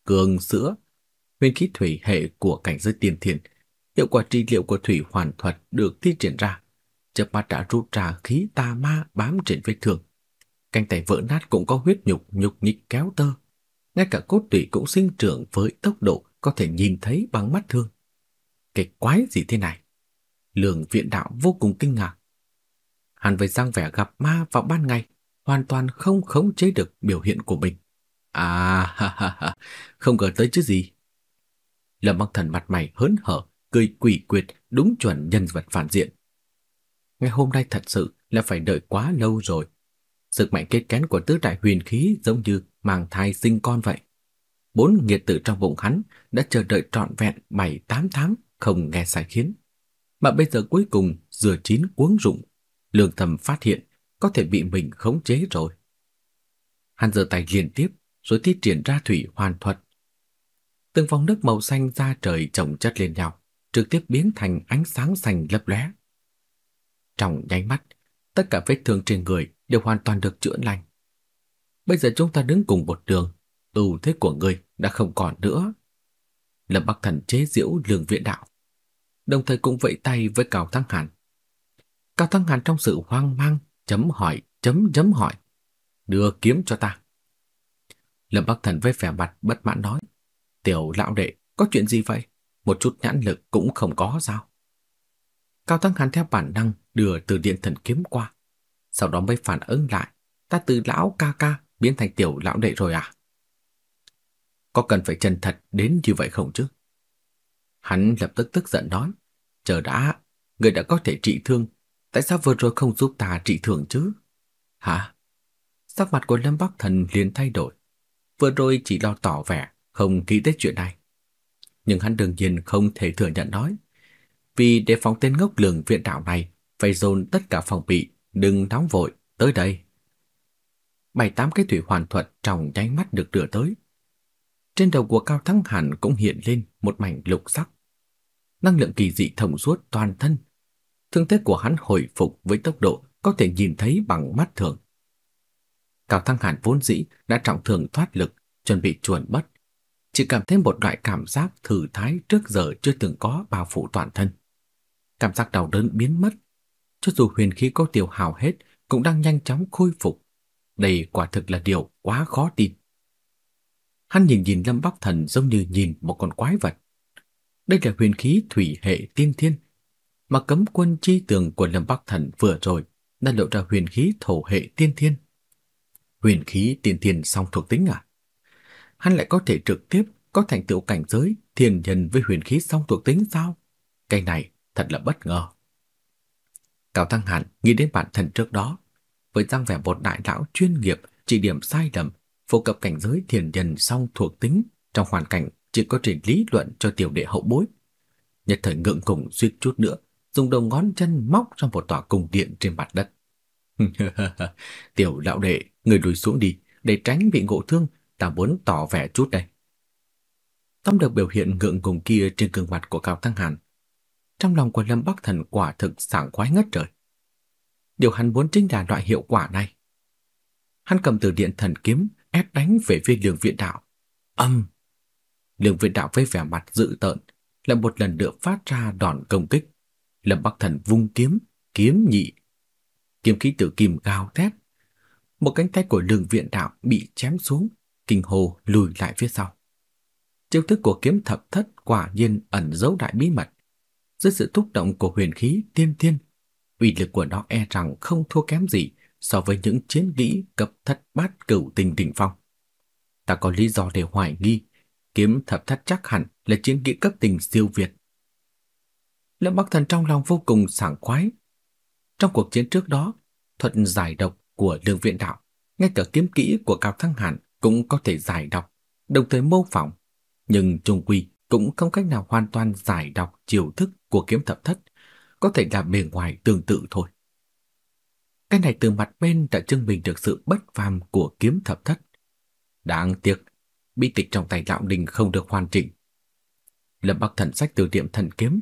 Cường sữa, nguyên khí thủy hệ của cảnh giới tiên thiên. Hiệu quả trị liệu của thủy hoàn thuật được thi triển ra. Chớp mắt đã rút ra khí tà ma bám trên vết thương. Cánh tay vỡ nát cũng có huyết nhục nhục nhích kéo tơ. Ngay cả cốt tủy cũng sinh trưởng với tốc độ có thể nhìn thấy bằng mắt thường. Cái quái gì thế này? Lường viện đạo vô cùng kinh ngạc. Hắn với răng vẻ gặp ma vào ban ngày, hoàn toàn không khống chế được biểu hiện của mình. À, ha ha ha, không ngờ tới chứ gì. Lâm Bắc Thần mặt mày hớn hở, cười quỷ quyệt, đúng chuẩn nhân vật phản diện. Ngày hôm nay thật sự là phải đợi quá lâu rồi. Sức mạnh kết kén của tứ đại huyền khí giống như mang thai sinh con vậy bốn nghiệt tử trong bụng hắn đã chờ đợi trọn vẹn bảy tám tháng không nghe sai khiến. Mà bây giờ cuối cùng dừa chín cuống rụng, lương thầm phát hiện có thể bị mình khống chế rồi. Hắn giơ tay liên tiếp rồi thi triển ra thủy hoàn thuật. Từng vòng nước màu xanh ra trời chồng chất lên nhau, trực tiếp biến thành ánh sáng xanh lấp lóe. Trong nháy mắt, tất cả vết thương trên người đều hoàn toàn được chữa lành. Bây giờ chúng ta đứng cùng một đường, ưu thế của ngươi đã không còn nữa. Lâm Bắc Thần chế giễu lường viện đạo, đồng thời cũng vẫy tay với Cao Thăng Hàn. Cao Thăng Hàn trong sự hoang mang, chấm hỏi, chấm chấm hỏi. Đưa kiếm cho ta. Lâm Bắc Thần với vẻ mặt bất mãn nói. Tiểu lão đệ, có chuyện gì vậy? một chút nhãn lực cũng không có sao? Cao Thắng Hàn theo bản năng đưa từ điện thần kiếm qua, sau đó mới phản ứng lại, ta từ lão ca ca biến thành tiểu lão đệ rồi à? Có cần phải chân thật đến như vậy không chứ? Hắn lập tức tức giận nói, chờ đã, người đã có thể trị thương, tại sao vừa rồi không giúp ta trị thương chứ? Hả? Sắc mặt của Lâm Bắc Thần liền thay đổi, vừa rồi chỉ lo tỏ vẻ không nghĩ tới chuyện này. Nhưng hắn đương nhiên không thể thừa nhận nói, vì để phòng tên ngốc lường viện đạo này phải dồn tất cả phòng bị, đừng nóng vội, tới đây. Bảy tám cái thủy hoàn thuật trong nháy mắt được đưa tới. Trên đầu của Cao Thắng Hàn cũng hiện lên một mảnh lục sắc. Năng lượng kỳ dị thông suốt toàn thân. Thương thế của hắn hồi phục với tốc độ có thể nhìn thấy bằng mắt thường. Cao Thăng Hàn vốn dĩ đã trọng thương thoát lực, chuẩn bị chuồn bất, chỉ cảm thấy một loại cảm giác thử thái trước giờ chưa từng có bao phủ toàn thân. Cảm giác đau đớn biến mất, cho dù huyền khí có tiêu hào hết cũng đang nhanh chóng khôi phục. Đây quả thực là điều quá khó tin. Hắn nhìn nhìn Lâm Bắc Thần giống như nhìn một con quái vật. Đây là huyền khí thủy hệ tiên thiên, mà cấm quân chi tường của Lâm Bắc Thần vừa rồi đã lộ ra huyền khí thổ hệ tiên thiên. Huyền khí tiên thiên song thuộc tính à? Hắn lại có thể trực tiếp có thành tựu cảnh giới thiên nhân với huyền khí song thuộc tính sao? Cái này thật là bất ngờ. Cao Thăng Hàn nghĩ đến bản thân trước đó, với dáng vẻ một đại lão chuyên nghiệp chỉ điểm sai lầm, phổ cập cảnh giới thiền nhân song thuộc tính trong hoàn cảnh chỉ có trình lý luận cho tiểu đệ hậu bối. Nhật thời ngượng cùng suýt chút nữa, dùng đầu ngón chân móc ra một tòa cung điện trên mặt đất. tiểu lão đệ, người lùi xuống đi, để tránh bị ngộ thương, ta muốn tỏ vẻ chút đây. Tâm được biểu hiện ngượng cùng kia trên gương mặt của Cao Thăng Hàn trong lòng của Lâm Bắc Thần quả thực sảng khoái ngất trời. Điều hắn muốn chính là loại hiệu quả này. Hắn cầm từ điện thần kiếm ép đánh về phía lường viện đạo. Âm! Lường viện đạo với vẻ mặt dữ tợn, lại một lần nữa phát ra đòn công kích. Lâm Bắc Thần vung kiếm, kiếm nhị. Kiếm khí tử kim gào thét. Một cánh tay của đường viện đạo bị chém xuống, kinh hồ lùi lại phía sau. Chiêu thức của kiếm thập thất quả nhiên ẩn giấu đại bí mật dưới sự thúc động của huyền khí tiên thiên, uy lực của nó e rằng không thua kém gì so với những chiến kỹ cấp thất bát cửu tình đỉnh phong. Ta có lý do để hoài nghi, kiếm thập thất chắc hẳn là chiến kỹ cấp tình siêu việt. Lâm Bắc Thần trong lòng vô cùng sảng khoái. Trong cuộc chiến trước đó, thuật giải độc của Lương Viện Đạo, ngay cả kiếm kỹ của Cao Thăng Hàn cũng có thể giải độc, đồng thời mô phỏng, nhưng trung quy cũng không cách nào hoàn toàn giải đọc chiều thức của kiếm thập thất, có thể là bề ngoài tương tự thôi. Cái này từ mặt bên đã chứng minh được sự bất phàm của kiếm thập thất. Đáng tiếc, bí tịch trong tay lão đình không được hoàn chỉnh. Lâm Bắc Thần sách từ tiệm thần kiếm,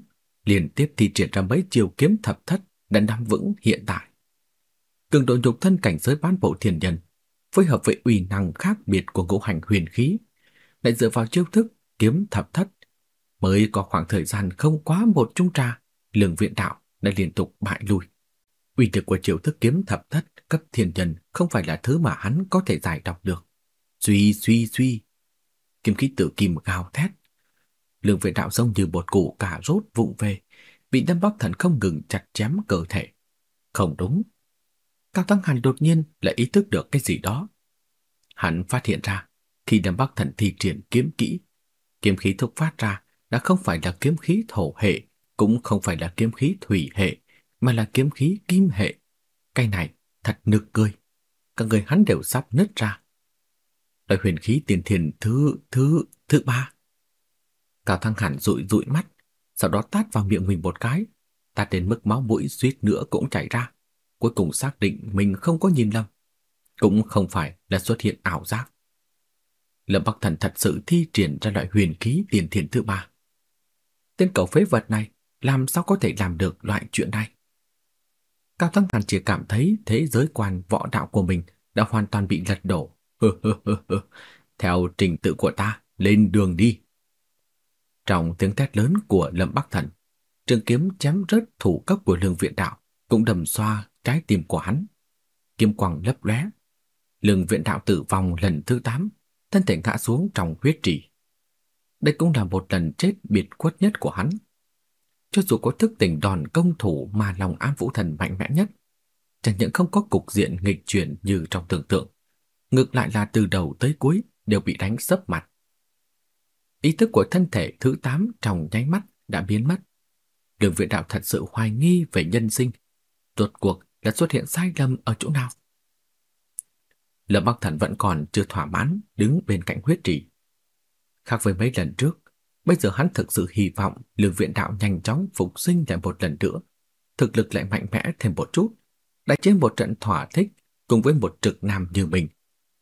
liên tiếp thi triển ra mấy chiều kiếm thập thất đã nắm vững hiện tại. Cường độ nhục thân cảnh giới bán bộ thiền nhân, phối hợp với uy năng khác biệt của ngũ hành huyền khí, lại dựa vào chiêu thức kiếm thập thất Mới có khoảng thời gian không quá một chung trà, lường viện đạo đã liên tục bại lui. Uy lực của chiêu thức kiếm thập thất cấp thiên nhân không phải là thứ mà hắn có thể giải đọc được. Suy suy suy, kiếm khí tự kim gào thét. Lương viện đạo giống như bột củ cả rốt vụng về, bị đâm bắc thần không ngừng chặt chém cơ thể. Không đúng. Cao Tăng Hàn đột nhiên lại ý thức được cái gì đó. Hắn phát hiện ra, khi đâm bắc thần thi triển kiếm kỹ, kiếm khí thúc phát ra đã không phải là kiếm khí thổ hệ, cũng không phải là kiếm khí thủy hệ, mà là kiếm khí kim hệ. Cái này thật nực cười. Cả người hắn đều sắp nứt ra. Loại huyền khí tiền thiền thứ, thứ, thứ ba. Cao Thăng Hàn rụi rụi mắt, sau đó tát vào miệng mình một cái, tát đến mức máu mũi suýt nữa cũng chảy ra. Cuối cùng xác định mình không có nhìn lầm, cũng không phải là xuất hiện ảo giác. Lâm Bắc Thần thật sự thi triển ra loại huyền khí tiền thiền thứ ba. Tên cậu phế vật này làm sao có thể làm được loại chuyện này? Cao thăng Hàn chỉ cảm thấy thế giới quan võ đạo của mình đã hoàn toàn bị lật đổ. Theo trình tự của ta, lên đường đi. Trong tiếng thét lớn của Lâm Bắc Thần, trường kiếm chém rớt thủ cấp của lương viện đạo, cũng đầm xoa trái tim của hắn. Kiếm quang lấp lóe, lương viện đạo tử vong lần thứ 8, thân thể ngã xuống trong huyết trì. Đây cũng là một lần chết biệt khuất nhất của hắn. Cho dù có thức tỉnh đòn công thủ mà lòng ám vũ thần mạnh mẽ nhất, chẳng những không có cục diện nghịch chuyển như trong tưởng tượng, ngược lại là từ đầu tới cuối đều bị đánh sấp mặt. Ý thức của thân thể thứ 8 trong nháy mắt đã biến mất. Đường viện đạo thật sự hoài nghi về nhân sinh. Rốt cuộc là xuất hiện sai lầm ở chỗ nào? Lâm Bắc Thần vẫn còn chưa thỏa mãn đứng bên cạnh huyết trì. Khác với mấy lần trước, bây giờ hắn thực sự hy vọng lương viện đạo nhanh chóng phục sinh lại một lần nữa, thực lực lại mạnh mẽ thêm một chút, đã chiến một trận thỏa thích cùng với một trực nam như mình,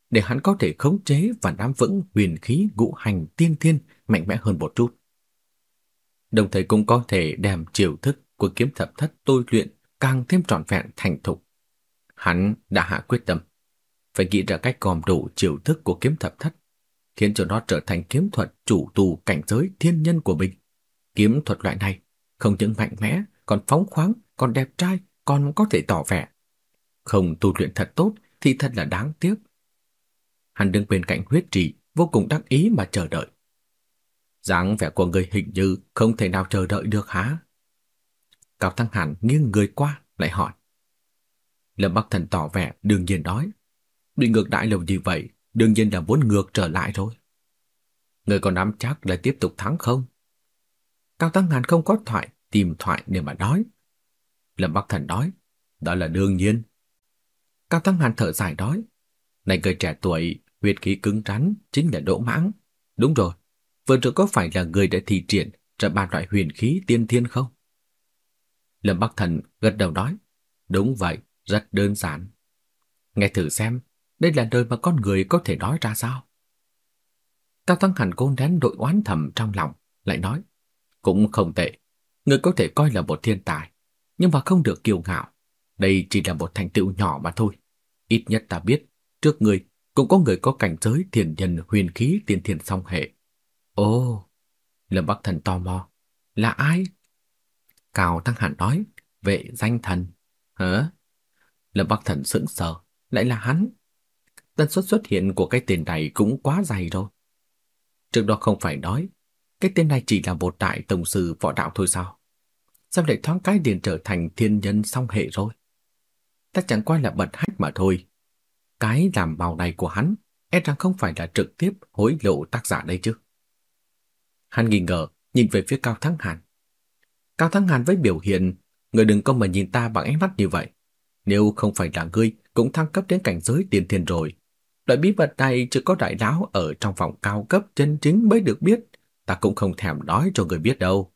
để hắn có thể khống chế và nắm vững huyền khí ngũ hành tiên thiên mạnh mẽ hơn một chút. Đồng thời cũng có thể đem chiều thức của kiếm thập thất tôi luyện càng thêm trọn vẹn thành thục. Hắn đã hạ quyết tâm, phải nghĩ ra cách gom đủ chiều thức của kiếm thập thất, khiến cho nó trở thành kiếm thuật chủ tù cảnh giới thiên nhân của mình. Kiếm thuật loại này không những mạnh mẽ, còn phóng khoáng, còn đẹp trai, còn có thể tỏ vẻ. Không tu luyện thật tốt thì thật là đáng tiếc. Hắn đứng bên cạnh huyết trì, vô cùng đắc ý mà chờ đợi. dáng vẻ của người hình như không thể nào chờ đợi được hả? Cao Thăng Hàn nghiêng người qua, lại hỏi. Lâm Bắc Thần tỏ vẻ đương nhiên nói. Bị ngược đại lâu như vậy, đương nhiên là muốn ngược trở lại rồi. Người còn nắm chắc là tiếp tục thắng không? Cao Thăng Hàn không có thoại, tìm thoại để mà nói. Lâm Bắc Thần nói, đó là đương nhiên. Cao Thăng Hàn thở dài nói, này người trẻ tuổi, huyết khí cứng rắn chính là đỗ mãng. Đúng rồi, vừa rồi có phải là người đã thi triển ra ba loại huyền khí tiên thiên không? Lâm Bắc Thần gật đầu nói, đúng vậy, rất đơn giản. Nghe thử xem, đây là nơi mà con người có thể nói ra sao? Cao Thăng Hàn côn đánh đội oán thầm trong lòng, lại nói, cũng không tệ, người có thể coi là một thiên tài, nhưng mà không được kiêu ngạo. Đây chỉ là một thành tựu nhỏ mà thôi. Ít nhất ta biết, trước người cũng có người có cảnh giới thiền nhân huyền khí tiên thiên song hệ. Ồ, Lâm Bắc Thần tò mò, là ai? Cao Thăng Hàn nói, vệ danh thần. Hả? Lâm Bắc Thần sững sờ, lại là hắn. Tần suất xuất hiện của cái tên này cũng quá dày rồi. Trước đó không phải nói, cái tên này chỉ là một đại tổng sư võ đạo thôi sao? Sao lại thoáng cái điền trở thành thiên nhân song hệ rồi? Ta chẳng qua là bật hách mà thôi. Cái làm bào này của hắn e rằng không phải là trực tiếp hối lộ tác giả đây chứ. Hắn nghi ngờ nhìn về phía Cao Thắng Hàn. Cao Thắng Hàn với biểu hiện, người đừng có mà nhìn ta bằng ánh mắt như vậy. Nếu không phải là ngươi, cũng thăng cấp đến cảnh giới tiền thiên rồi. Loại bí mật này chỉ có đại lão ở trong phòng cao cấp chân chính mới được biết. Ta cũng không thèm nói cho người biết đâu.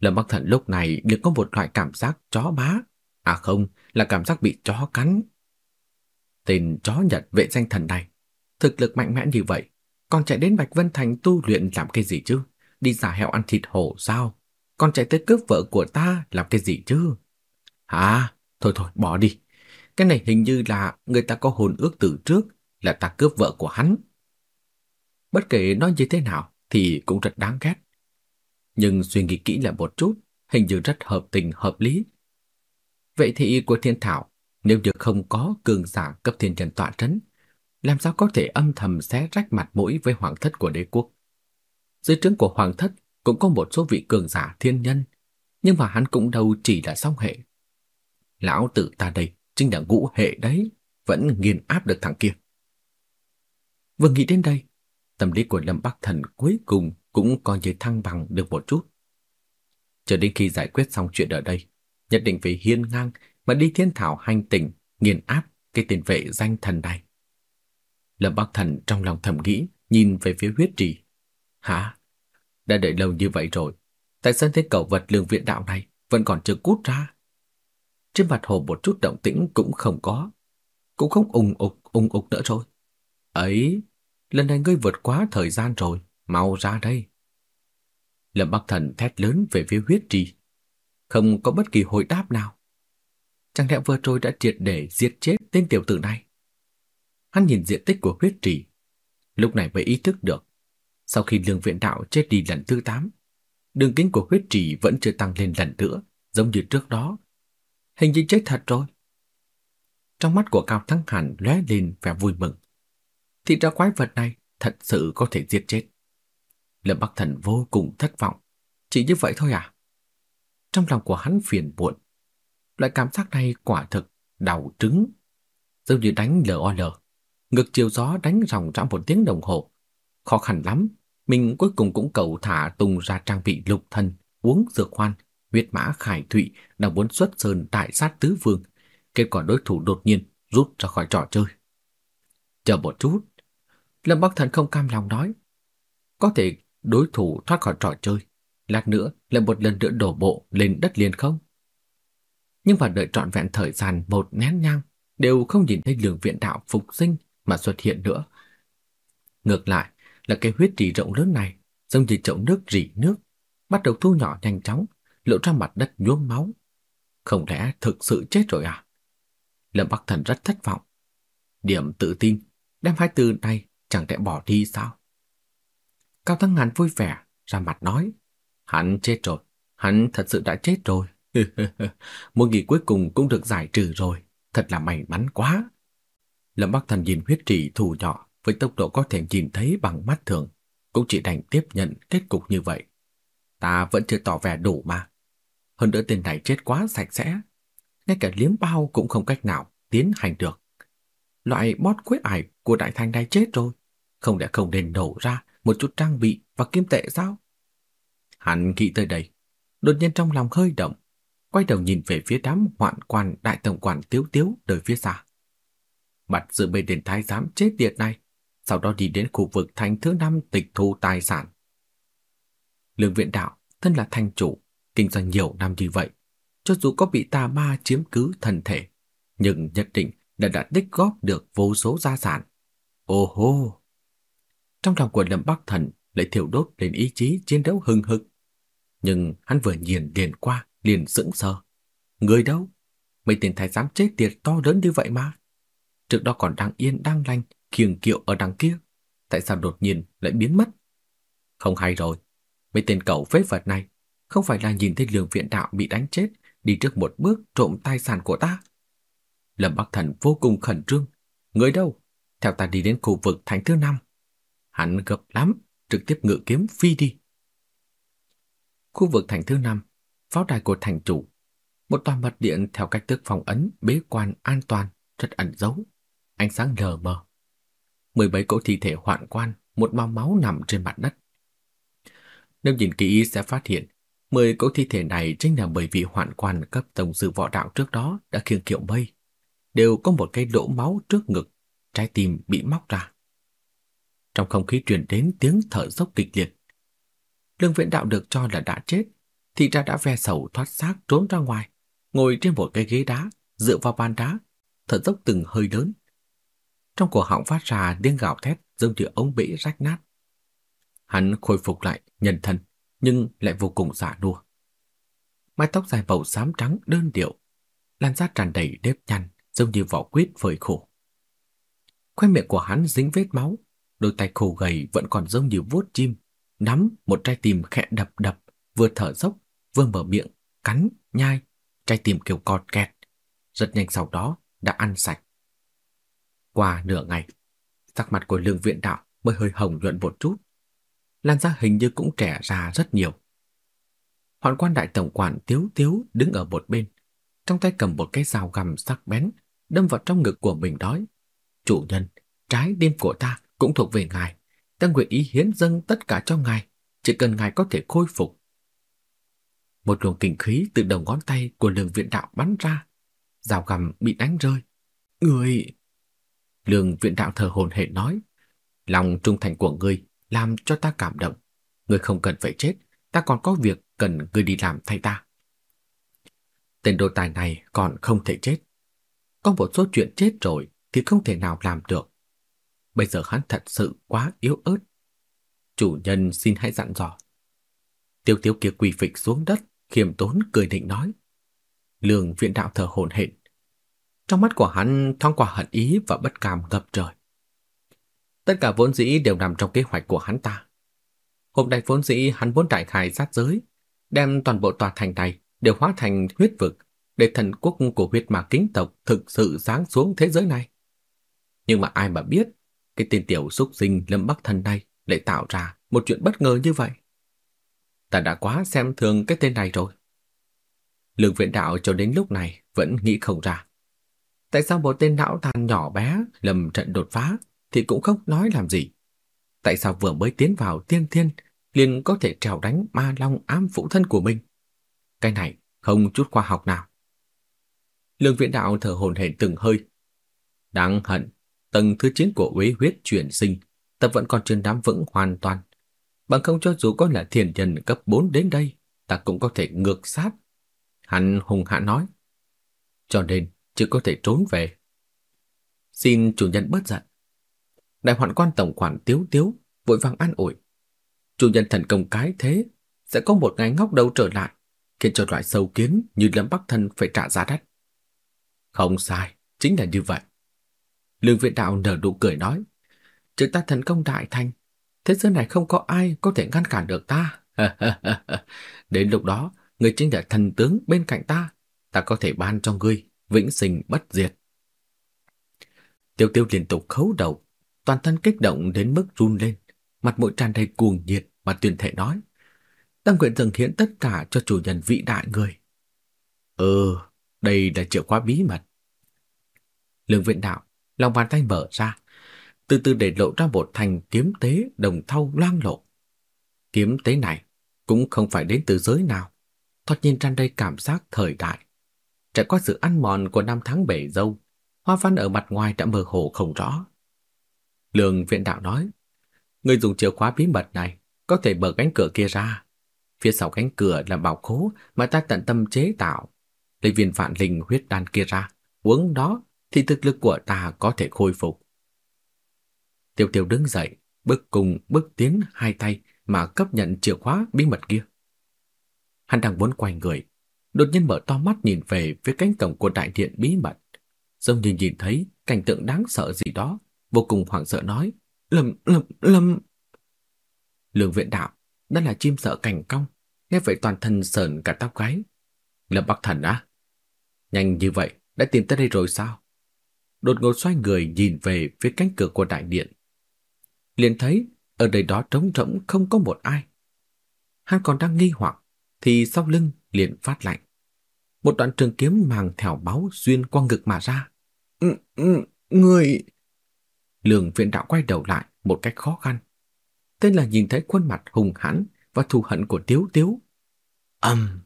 Lâm Bắc Thần lúc này được có một loại cảm giác chó bá. À không, là cảm giác bị chó cắn. Tên chó Nhật vệ danh thần này, thực lực mạnh mẽ như vậy, còn chạy đến Bạch Vân Thành tu luyện làm cái gì chứ? Đi giả heo ăn thịt hổ sao? Còn chạy tới cướp vợ của ta làm cái gì chứ? à Thôi thôi, bỏ đi. Cái này hình như là người ta có hồn ước từ trước là ta cướp vợ của hắn. Bất kể nói như thế nào thì cũng rất đáng ghét. Nhưng suy nghĩ kỹ lại một chút, hình như rất hợp tình hợp lý. Vậy thì của thiên thảo, nếu như không có cường giả cấp thiên trần tọa trấn, làm sao có thể âm thầm xé rách mặt mũi với hoàng thất của đế quốc? Dưới trướng của hoàng thất cũng có một số vị cường giả thiên nhân, nhưng mà hắn cũng đâu chỉ là song hệ. Lão tử ta đây chính là ngũ hệ đấy, vẫn nghiền áp được thằng kia. Vừa nghĩ đến đây, tâm lý của Lâm Bắc Thần cuối cùng cũng coi như thăng bằng được một chút. Cho đến khi giải quyết xong chuyện ở đây, nhất định phải hiên ngang mà đi thiên thảo hành tình, nghiền áp cái tiền vệ danh thần này. Lâm Bắc Thần trong lòng thầm nghĩ, nhìn về phía huyết trì. Hả? Đã đợi lâu như vậy rồi, tại sao thế cầu vật lương viện đạo này vẫn còn chưa cút ra? Trên mặt hồ một chút động tĩnh cũng không có, cũng không ùng ục ùng ục nữa rồi. Ấy, lần này ngươi vượt quá thời gian rồi, mau ra đây. Lâm Bắc Thần thét lớn về phía huyết trì, không có bất kỳ hồi đáp nào. Chẳng lẽ vừa rồi đã triệt để diệt chết tên tiểu tử này? Hắn nhìn diện tích của huyết trì, lúc này mới ý thức được. Sau khi lương viện đạo chết đi lần thứ 8, đường kính của huyết trì vẫn chưa tăng lên lần nữa, giống như trước đó. Hình như chết thật rồi. Trong mắt của Cao Thắng Hàn lóe lên vẻ vui mừng. Thì ra quái vật này thật sự có thể giết chết, Lâm Bắc Thần vô cùng thất vọng. Chỉ như vậy thôi à? Trong lòng của hắn phiền muộn. Loại cảm giác này quả thực đau trứng. Giống như đánh LOL. Ngực chiều gió đánh ròng rã một tiếng đồng hồ. Khó khăn lắm. Mình cuối cùng cũng cầu thả tung ra trang bị lục thân, uống dược hoan, huyết mã khải thụy đang muốn xuất sơn đại sát tứ vương. Kết quả đối thủ đột nhiên rút ra khỏi trò chơi. Chờ một chút. Lâm Bắc Thần không cam lòng nói. Có thể đối thủ thoát khỏi trò chơi. Lát nữa lại một lần nữa đổ bộ lên đất liền không? Nhưng mà đợi trọn vẹn thời gian một nén nhang đều không nhìn thấy lường viện đạo phục sinh mà xuất hiện nữa. Ngược lại là cái huyết trì rộng lớn này giống như chậu nước rỉ nước bắt đầu thu nhỏ nhanh chóng lộ ra mặt đất nhuốm máu. Không lẽ thực sự chết rồi à? Lâm Bắc Thần rất thất vọng. Điểm tự tin đem hai từ này chẳng thể bỏ đi sao? Cao Thăng Ngàn vui vẻ ra mặt nói, hắn chết rồi, hắn thật sự đã chết rồi. Một nghỉ cuối cùng cũng được giải trừ rồi, thật là may mắn quá. Lâm Bắc Thần nhìn huyết trì thù nhỏ với tốc độ có thể nhìn thấy bằng mắt thường, cũng chỉ đành tiếp nhận kết cục như vậy. Ta vẫn chưa tỏ vẻ đủ mà. Hơn nữa tên này chết quá sạch sẽ, ngay cả liếm bao cũng không cách nào tiến hành được. Loại bót quyết ải của đại thanh này chết rồi, không lẽ không nên đổ ra một chút trang bị và kim tệ sao? Hắn nghĩ tới đây, đột nhiên trong lòng hơi động, quay đầu nhìn về phía đám hoạn quan đại tổng quản tiếu tiếu đời phía xa. Mặt dự bề đền thái giám chết tiệt này, sau đó đi đến khu vực thành thứ năm tịch thu tài sản. Lương viện đạo, thân là thành chủ, kinh doanh nhiều năm như vậy, cho dù có bị tà ma chiếm cứ thân thể, nhưng nhất định đã đã tích góp được vô số gia sản. Ô hô! Trong lòng của Lâm Bắc Thần lại thiêu đốt lên ý chí chiến đấu hừng hực. Nhưng hắn vừa nhìn liền qua, liền sững sờ. Người đâu? Mấy tên thái giám chết tiệt to lớn như vậy mà. Trước đó còn đang yên đang lành, kiềng kiệu ở đằng kia. Tại sao đột nhiên lại biến mất? Không hay rồi. Mấy tên cậu phế vật này không phải là nhìn thấy lường viện đạo bị đánh chết đi trước một bước trộm tài sản của ta. Lâm Bắc Thần vô cùng khẩn trương. Người đâu? Theo ta đi đến khu vực thành thứ năm. Hắn gấp lắm, trực tiếp ngự kiếm phi đi. Khu vực thành thứ năm, pháo đài của thành chủ. Một tòa mật điện theo cách thức phòng ấn, bế quan an toàn, rất ẩn giấu. Ánh sáng lờ mờ. 17 cỗ thi thể hoạn quan, một màu máu nằm trên mặt đất. Nếu nhìn kỹ sẽ phát hiện Mười cỗ thi thể này chính là bởi vì hoạn quan cấp tổng sư võ đạo trước đó đã khiêng kiệu mây, đều có một cái lỗ máu trước ngực, trái tim bị móc ra. Trong không khí truyền đến tiếng thở dốc kịch liệt. Lương Viễn Đạo được cho là đã chết, thì ra đã ve sầu thoát xác trốn ra ngoài, ngồi trên một cái ghế đá, dựa vào bàn đá, thở dốc từng hơi lớn. Trong cổ họng phát ra tiếng gào thét giống như ống bể rách nát. Hắn khôi phục lại nhân thân, nhưng lại vô cùng giả nua. Mái tóc dài màu xám trắng đơn điệu, làn da tràn đầy nếp nhăn, giống như vỏ quýt phơi khổ. Khoe miệng của hắn dính vết máu, đôi tay khô gầy vẫn còn giống như vuốt chim, nắm một trái tim khẽ đập đập, vừa thở dốc, vừa mở miệng, cắn, nhai, trái tim kêu cọt kẹt. Rất nhanh sau đó đã ăn sạch. Qua nửa ngày, sắc mặt của lương viện đạo mới hơi hồng nhuận một chút lan ra hình như cũng trẻ ra rất nhiều. Hoạn quan đại tổng quản tiếu tiếu đứng ở một bên, trong tay cầm một cái dao găm sắc bén, đâm vào trong ngực của mình đói. Chủ nhân, trái tim của ta cũng thuộc về ngài. Ta nguyện ý hiến dâng tất cả cho ngài, chỉ cần ngài có thể khôi phục. Một luồng kinh khí từ đầu ngón tay của lương viện đạo bắn ra. Rào gầm bị đánh rơi. Người... Lương viện đạo thờ hồn hển nói. Lòng trung thành của ngươi làm cho ta cảm động. Ngươi không cần phải chết, ta còn có việc cần ngươi đi làm thay ta. Tên đồ tài này còn không thể chết. Có một số chuyện chết rồi thì không thể nào làm được. Bây giờ hắn thật sự quá yếu ớt. Chủ nhân xin hãy dặn dò. Tiêu tiêu kia quỳ phịch xuống đất, khiêm tốn cười định nói. Lương viện đạo thở hổn hển. Trong mắt của hắn thoáng qua hận ý và bất cảm ngập trời. Tất cả vốn dĩ đều nằm trong kế hoạch của hắn ta. Hôm nay vốn dĩ hắn muốn đại khai sát giới, đem toàn bộ tòa thành này đều hóa thành huyết vực để thần quốc của huyết ma kính tộc thực sự sáng xuống thế giới này. Nhưng mà ai mà biết, cái tên tiểu xúc sinh lâm bắc thần này lại tạo ra một chuyện bất ngờ như vậy? Ta đã quá xem thường cái tên này rồi. Lương viện đạo cho đến lúc này vẫn nghĩ không ra. Tại sao một tên não tàn nhỏ bé lầm trận đột phá thì cũng không nói làm gì? Tại sao vừa mới tiến vào tiên thiên liền có thể trèo đánh ma long ám phụ thân của mình? Cái này không chút khoa học nào. Lương viện đạo thở hổn hển từng hơi. Đáng hận, tầng thứ 9 của uế huyết chuyển sinh, ta vẫn còn chưa nắm vững hoàn toàn. Bằng không cho dù có là thiền nhân cấp 4 đến đây, ta cũng có thể ngược sát. Hắn hùng hạ nói. Cho nên, chưa có thể trốn về. Xin chủ nhân bớt giận. Đại hoạn quan tổng quản tiếu tiếu, vội vàng an ủi. Chủ nhân thần công cái thế, sẽ có một ngày ngóc đầu trở lại, khiến cho loại sâu kiến như Lâm Bắc Thần phải trả giá đắt. Không sai, chính là như vậy. Lương viện đạo nở nụ cười nói, chúng ta thần công đại thành, thế giới này không có ai có thể ngăn cản được ta. Đến lúc đó, người chính là thần tướng bên cạnh ta, ta có thể ban cho ngươi vĩnh sinh bất diệt. Tiêu tiêu liên tục khấu đầu, toàn thân kích động đến mức run lên, mặt mũi tràn đầy cuồng nhiệt mà tuyên thể nói. "Ta nguyện dâng hiến tất cả cho chủ nhân vĩ đại người. Ừ, đây là chìa khóa bí mật. Lương viện đạo, lòng bàn tay mở ra, từ từ để lộ ra một thành kiếm tế đồng thau loang lộ. Kiếm tế này cũng không phải đến từ giới nào, thoạt nhìn tràn đầy cảm giác thời đại. Trải qua sự ăn mòn của năm tháng bể dâu, hoa văn ở mặt ngoài đã mơ hồ không rõ. Lương viện đạo nói, người dùng chìa khóa bí mật này có thể mở cánh cửa kia ra. Phía sau cánh cửa là bảo khố mà ta tận tâm chế tạo. Lấy viên vạn linh huyết đan kia ra, uống đó thì thực lực của ta có thể khôi phục. Tiêu tiêu đứng dậy, bước cùng bước tiến hai tay mà cấp nhận chìa khóa bí mật kia. Hắn đang muốn quay người, đột nhiên mở to mắt nhìn về phía cánh cổng của đại điện bí mật, giống như nhìn thấy cảnh tượng đáng sợ gì đó, vô cùng hoảng sợ nói: "Lâm, Lâm, Lâm." Lương Viện Đạo, đó là chim sợ cảnh cong, nghe vậy toàn thân sờn cả tóc gáy. Lâm Bắc Thần á? Nhanh như vậy, đã tìm tới đây rồi sao? Đột ngột xoay người nhìn về phía cánh cửa của đại điện liền thấy ở đây đó trống rỗng không có một ai. Hắn còn đang nghi hoặc thì sau lưng liền phát lạnh. Một đoạn trường kiếm màng thẻo báu xuyên qua ngực mà ra. Ừ, ừ, người... Lương viện đạo quay đầu lại một cách khó khăn. Tên là nhìn thấy khuôn mặt hùng hãn và thù hận của Tiếu Tiếu. Âm! Um.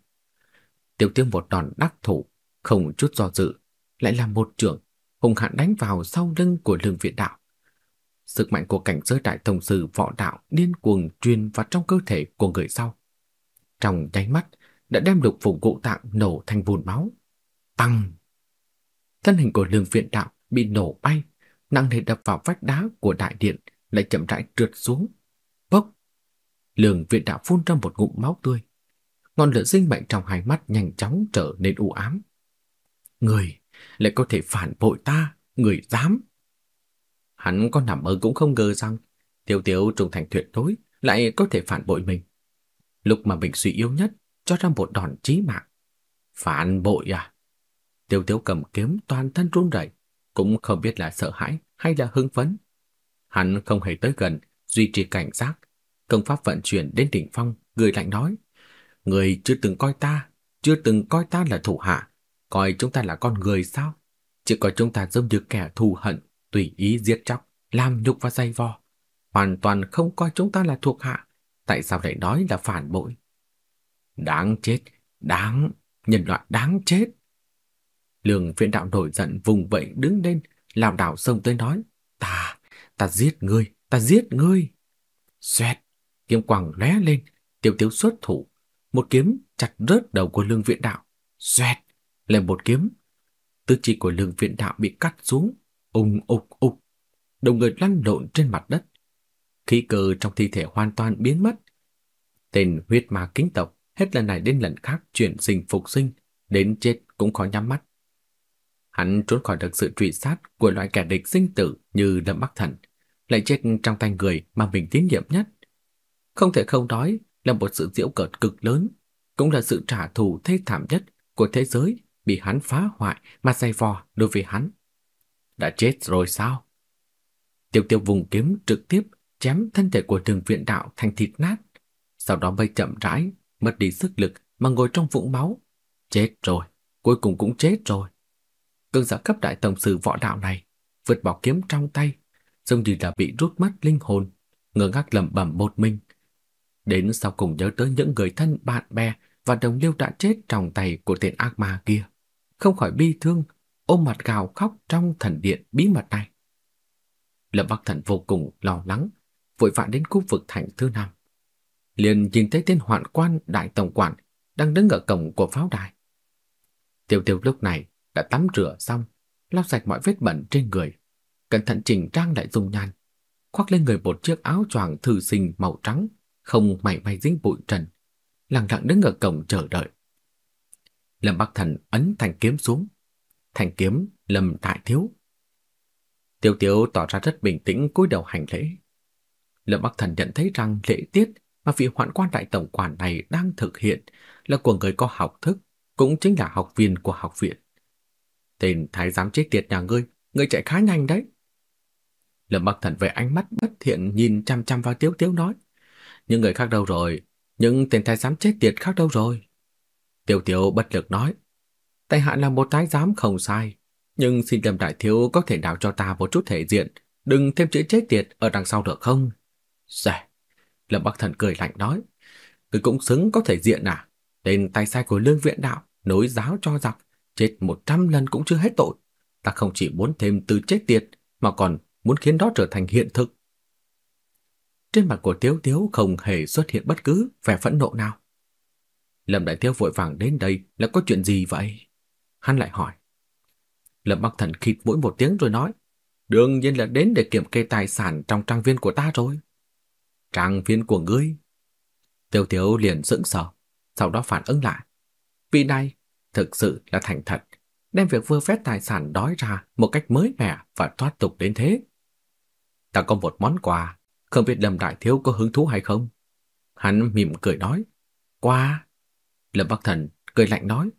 Tiếu Tiếu một đòn đắc thủ, không chút do dự, lại là một trường hùng hãn đánh vào sau lưng của lương viện đạo. Sức mạnh của cảnh giới đại thông sư võ đạo điên cuồng truyền vào trong cơ thể của người sau. Trong nháy mắt, đã đem lục phủ cụ tạng nổ thành vùn máu. Tăng! Thân hình của lương viện đạo bị nổ bay, nặng nề đập vào vách đá của đại điện, lại chậm rãi trượt xuống. Bốc! Lương viện đạo phun ra một ngụm máu tươi. Ngọn lửa sinh mệnh trong hai mắt nhanh chóng trở nên u ám. Người lại có thể phản bội ta, người dám. Hắn có nằm mơ cũng không ngờ rằng Tiêu Tiêu trung thành tuyệt đối lại có thể phản bội mình. Lúc mà mình suy yếu nhất, cho ra một đòn chí mạng. Phản bội à? Tiêu Tiêu cầm kiếm toàn thân run rẩy, cũng không biết là sợ hãi hay là hưng phấn. Hắn không hề tới gần, duy trì cảnh giác, công pháp vận chuyển đến đỉnh phong, người lạnh nói: "Người chưa từng coi ta, chưa từng coi ta là thủ hạ, coi chúng ta là con người sao? Chỉ coi chúng ta giống như kẻ thù hận, tùy ý giết chóc, làm nhục và dây vò, hoàn toàn không coi chúng ta là thuộc hạ, tại sao lại nói là phản bội? Đáng chết, đáng, nhân loại đáng chết. Lương viện đạo nổi giận vùng vẫy đứng lên, làm đảo sông tới nói, ta, ta giết ngươi, ta giết ngươi. Xoẹt, kiếm quẳng lóe lên, tiêu tiêu xuất thủ, một kiếm chặt rớt đầu của lương viện đạo. Xoẹt, lên một kiếm. Tư chi của lương viện đạo bị cắt xuống, ung ục ục, đầu người lăn lộn trên mặt đất. Khí cơ trong thi thể hoàn toàn biến mất. Tên huyết ma kính tộc hết lần này đến lần khác chuyển sinh phục sinh, đến chết cũng khó nhắm mắt. Hắn trốn khỏi được sự truy sát của loại kẻ địch sinh tử như Lâm Bắc Thần, lại chết trong tay người mà mình tín nhiệm nhất. Không thể không nói là một sự diễu cợt cực lớn, cũng là sự trả thù thê thảm nhất của thế giới bị hắn phá hoại mà dày vò đối với hắn. Đã chết rồi sao? Tiêu tiêu vùng kiếm trực tiếp chém thân thể của đường viện đạo thành thịt nát, sau đó bay chậm rãi, mất đi sức lực mà ngồi trong vũng máu. Chết rồi, cuối cùng cũng chết rồi. Cương giả cấp đại tổng sư võ đạo này, vượt bỏ kiếm trong tay, giống như là bị rút mất linh hồn, ngơ ngác lẩm bẩm một mình. Đến sau cùng nhớ tới những người thân bạn bè và đồng liêu đã chết trong tay của tên ác ma kia, không khỏi bi thương, ôm mặt gào khóc trong thần điện bí mật này. Lâm Bắc Thần vô cùng lo lắng, vội vã đến khu vực thành thứ năm. Liền nhìn thấy tên hoạn quan đại tổng quản đang đứng ở cổng của pháo đài. Tiêu tiêu lúc này đã tắm rửa xong, lau sạch mọi vết bẩn trên người, cẩn thận chỉnh trang lại dung nhan, khoác lên người một chiếc áo choàng thư sinh màu trắng, không mảy may dính bụi trần, lặng lặng đứng ở cổng chờ đợi. Lâm Bắc Thần ấn thanh kiếm xuống, thanh kiếm Lâm Đại Thiếu. Tiêu Tiếu tỏ ra rất bình tĩnh cúi đầu hành lễ. Lâm Bắc Thần nhận thấy rằng lễ tiết mà vị hoạn quan đại tổng quản này đang thực hiện là của người có học thức, cũng chính là học viên của học viện. Tên thái giám chết tiệt nhà ngươi, ngươi chạy khá nhanh đấy. Lâm Bắc Thần về ánh mắt bất thiện nhìn chăm chăm vào Tiếu Tiếu nói. Những người khác đâu rồi? Những tên thái giám chết tiệt khác đâu rồi? Tiêu Tiếu bất lực nói. Tài hạ là một thái giám không sai. Nhưng xin Lâm Đại Thiếu có thể đào cho ta một chút thể diện. Đừng thêm chữ chết tiệt ở đằng sau được không? Dạ. Lâm Bắc Thần cười lạnh nói. Người cũng xứng có thể diện à? Tên tay sai của lương viện đạo, nối giáo cho giặc, chết một trăm lần cũng chưa hết tội. Ta không chỉ muốn thêm từ chết tiệt, mà còn muốn khiến đó trở thành hiện thực. Trên mặt của Tiếu Tiếu không hề xuất hiện bất cứ vẻ phẫn nộ nào. Lâm Đại Thiếu vội vàng đến đây là có chuyện gì vậy? Hắn lại hỏi. Lâm Bắc Thần khịt mũi một tiếng rồi nói. Đương nhiên là đến để kiểm kê tài sản trong trang viên của ta rồi. Trang viên của ngươi? Tiêu Tiếu liền sững sờ, sau đó phản ứng lại. Vị này thực sự là thành thật, đem việc vơ vét tài sản đói ra một cách mới mẻ và thoát tục đến thế. Ta có một món quà, không biết Lâm Đại Thiếu có hứng thú hay không? Hắn mỉm cười nói. Quà? Lâm Bắc Thần cười lạnh nói.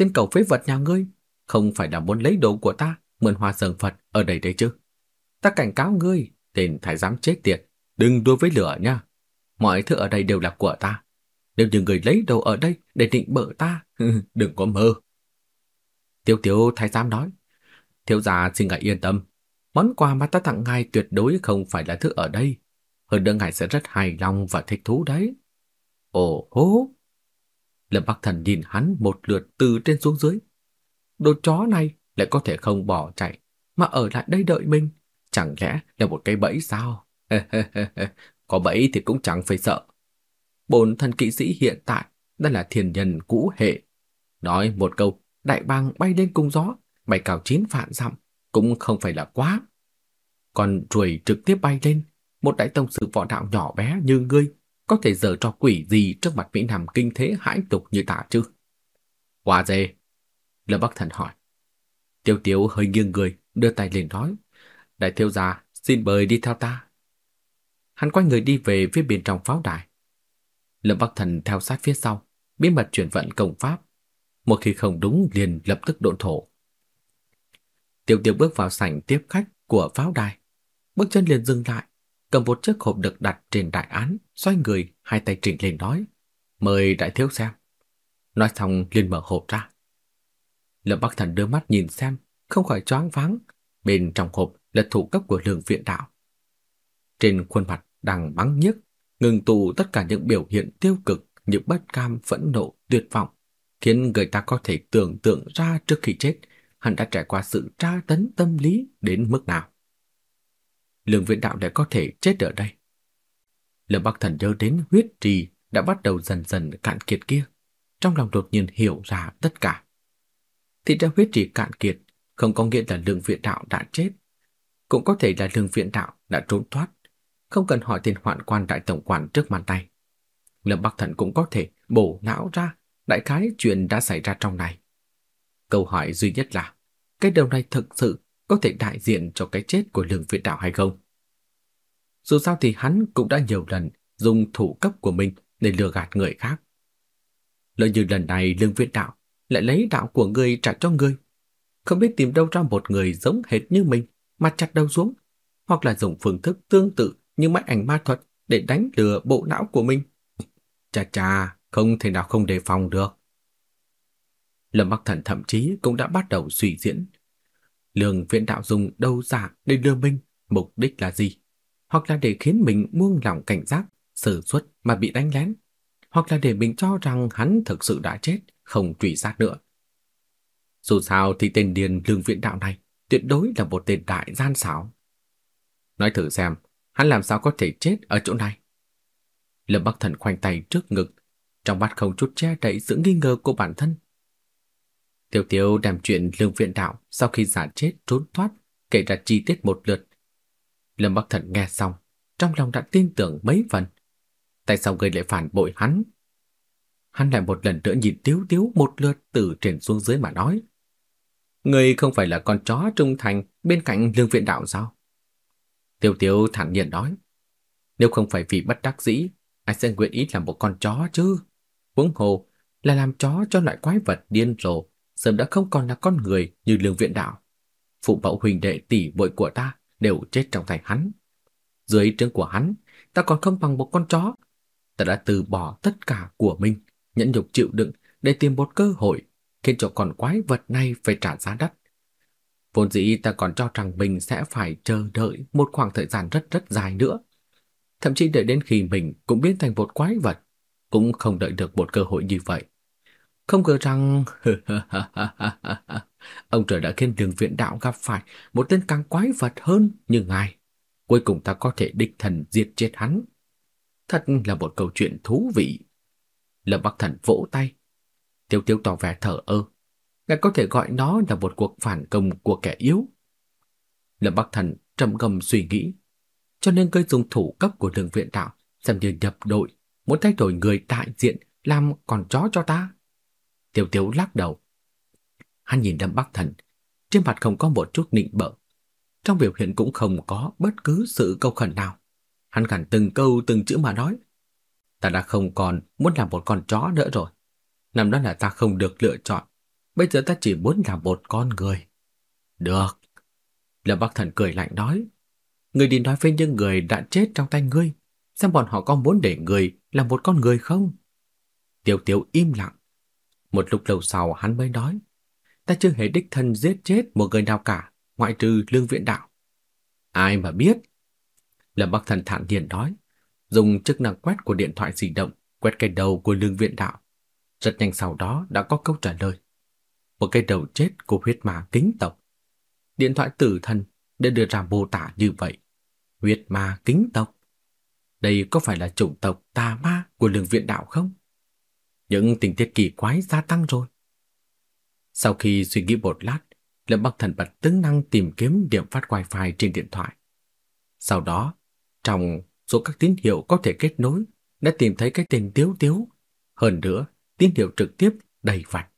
Tên cầu phế vật nhà ngươi, không phải là muốn lấy đồ của ta, mượn hoa sơn Phật ở đây đấy chứ. Ta cảnh cáo ngươi, tên thái giám chết tiệt, đừng đua với lửa nha. Mọi thứ ở đây đều là của ta. Nếu như người lấy đồ ở đây để định bợ ta, đừng có mơ. Tiêu tiêu thái giám nói. Thiếu gia xin ngài yên tâm, Món quà mà ta tặng ngài tuyệt đối không phải là thứ ở đây. Hơn nữa ngài sẽ rất hài lòng và thích thú đấy. Ồ hố! Lâm Bắc Thần nhìn hắn một lượt từ trên xuống dưới. Đồ chó này lại có thể không bỏ chạy, mà ở lại đây đợi mình. Chẳng lẽ là một cái bẫy sao? có bẫy thì cũng chẳng phải sợ. Bồn thần kỵ sĩ hiện tại đã là thiên nhân cũ hệ. Nói một câu, đại bàng bay lên cung gió, bay cao chín vạn dặm, cũng không phải là quá. Còn ruồi trực tiếp bay lên, một đại tông sư võ đạo nhỏ bé như ngươi có thể dở cho quỷ gì trước mặt Mỹ Nam kinh thế hãi tục như ta chứ? Quả dê? Lâm Bắc Thần hỏi. Tiêu Tiếu hơi nghiêng người, đưa tay lên nói. Đại thiếu gia, xin mời đi theo ta. Hắn quay người đi về phía bên trong pháo đài. Lâm Bắc Thần theo sát phía sau, bí mật chuyển vận công pháp. Một khi không đúng liền lập tức độn thổ. Tiêu Tiêu bước vào sảnh tiếp khách của pháo đài. Bước chân liền dừng lại, cầm một chiếc hộp được đặt trên đại án, xoay người, hai tay trịnh lên nói. Mời đại thiếu xem. Nói xong liền mở hộp ra. Lâm Bắc Thần đưa mắt nhìn xem, không khỏi choáng váng. Bên trong hộp là thủ cấp của lương viện đạo. Trên khuôn mặt đang bắn nhức, ngừng tụ tất cả những biểu hiện tiêu cực như bất cam, phẫn nộ, tuyệt vọng, khiến người ta có thể tưởng tượng ra trước khi chết hắn đã trải qua sự tra tấn tâm lý đến mức nào. Lương viện đạo lại có thể chết ở đây. Lâm Bắc Thần nhớ đến huyết trì đã bắt đầu dần dần cạn kiệt kia. Trong lòng đột nhiên hiểu ra tất cả. Thì ra huyết trì cạn kiệt không có nghĩa là lương viện đạo đã chết. Cũng có thể là lương viện đạo đã trốn thoát. Không cần hỏi tên hoạn quan đại tổng quản trước màn tay. Lâm Bắc Thần cũng có thể bổ não ra đại khái chuyện đã xảy ra trong này. Câu hỏi duy nhất là, cái đầu này thực sự có thể đại diện cho cái chết của lương viện đạo hay không? Dù sao thì hắn cũng đã nhiều lần dùng thủ cấp của mình để lừa gạt người khác. Lợi như lần này lương viện đạo lại lấy đạo của người trả cho người. Không biết tìm đâu ra một người giống hệt như mình mà chặt đầu xuống, hoặc là dùng phương thức tương tự như máy ảnh ma thuật để đánh lừa bộ não của mình. Chà chà, không thể nào không đề phòng được. Lâm Bắc Thần thậm chí cũng đã bắt đầu suy diễn. Lương viện đạo dùng đâu giả để lừa mình, mục đích là gì? Hoặc là để khiến mình buông lỏng cảnh giác, sử xuất mà bị đánh lén, hoặc là để mình cho rằng hắn thực sự đã chết, không truy sát nữa. Dù sao thì tên điền lương viện đạo này tuyệt đối là một tên đại gian xảo. Nói thử xem, hắn làm sao có thể chết ở chỗ này? Lâm Bắc Thần khoanh tay trước ngực, trong mắt không chút che đậy sự nghi ngờ của bản thân. Tiểu Tiểu đem chuyện lương viện đạo sau khi giả chết trốn thoát kể ra chi tiết một lượt. Lâm Bắc Thần nghe xong, trong lòng đã tin tưởng mấy phần. Tại sao người lại phản bội hắn? Hắn lại một lần nữa nhìn Tiếu Tiếu một lượt từ trên xuống dưới mà nói. Người không phải là con chó trung thành bên cạnh lương viện đạo sao? Tiêu Tiếu thản nhiên nói. Nếu không phải vì bất đắc dĩ, anh sẽ nguyện ý làm một con chó chứ. Huống hồ là làm chó cho loại quái vật điên rồ, sớm đã không còn là con người như lương viện đạo. Phụ mẫu huynh đệ tỷ muội của ta đều chết trong tay hắn. Dưới trướng của hắn, ta còn không bằng một con chó. Ta đã từ bỏ tất cả của mình, nhẫn nhục chịu đựng để tìm một cơ hội khiến cho con quái vật này phải trả giá đắt. Vốn dĩ ta còn cho rằng mình sẽ phải chờ đợi một khoảng thời gian rất rất dài nữa. Thậm chí đợi đến khi mình cũng biến thành một quái vật, cũng không đợi được một cơ hội như vậy. Không ngờ rằng... Ông trời đã khiến đường viện đạo gặp phải một tên càng quái vật hơn như ngài. Cuối cùng ta có thể đích thần diệt chết hắn. Thật là một câu chuyện thú vị. Lâm Bắc Thần vỗ tay. Tiêu tiêu tỏ vẻ thở ơ. Ngài có thể gọi nó là một cuộc phản công của kẻ yếu. Lâm Bắc Thần trầm ngâm suy nghĩ. Cho nên cây dùng thủ cấp của đường viện đạo xem như nhập đội, muốn thay đổi người đại diện làm con chó cho ta. Tiêu tiêu lắc đầu. Hắn nhìn Lâm Bắc Thần, trên mặt không có một chút nịnh bợ. Trong biểu hiện cũng không có bất cứ sự câu khẩn nào. Hắn gằn từng câu từng chữ mà nói. Ta đã không còn muốn làm một con chó nữa rồi. Năm đó là ta không được lựa chọn. Bây giờ ta chỉ muốn làm một con người. Được. Lâm Bắc Thần cười lạnh nói. Người đi nói với những người đã chết trong tay ngươi. Xem bọn họ có muốn để người là một con người không? Tiêu tiêu im lặng. Một lúc lâu sau hắn mới nói ta chưa hề đích thân giết chết một người nào cả, ngoại trừ lương viện đạo. Ai mà biết? Lâm Bắc Thần thản nhiên nói, dùng chức năng quét của điện thoại di động quét cái đầu của lương viện đạo. Rất nhanh sau đó đã có câu trả lời. Một cái đầu chết của huyết ma kính tộc. Điện thoại tử thần đã đưa ra mô tả như vậy. Huyết ma kính tộc. Đây có phải là chủng tộc tà ma của lương viện đạo không? Những tình tiết kỳ quái gia tăng rồi. Sau khi suy nghĩ một lát, Lâm Bắc Thần bật tính năng tìm kiếm điểm phát wifi trên điện thoại. Sau đó, trong số các tín hiệu có thể kết nối, đã tìm thấy cái tên Tiếu Tiếu. Hơn nữa, tín hiệu trực tiếp đầy vạch.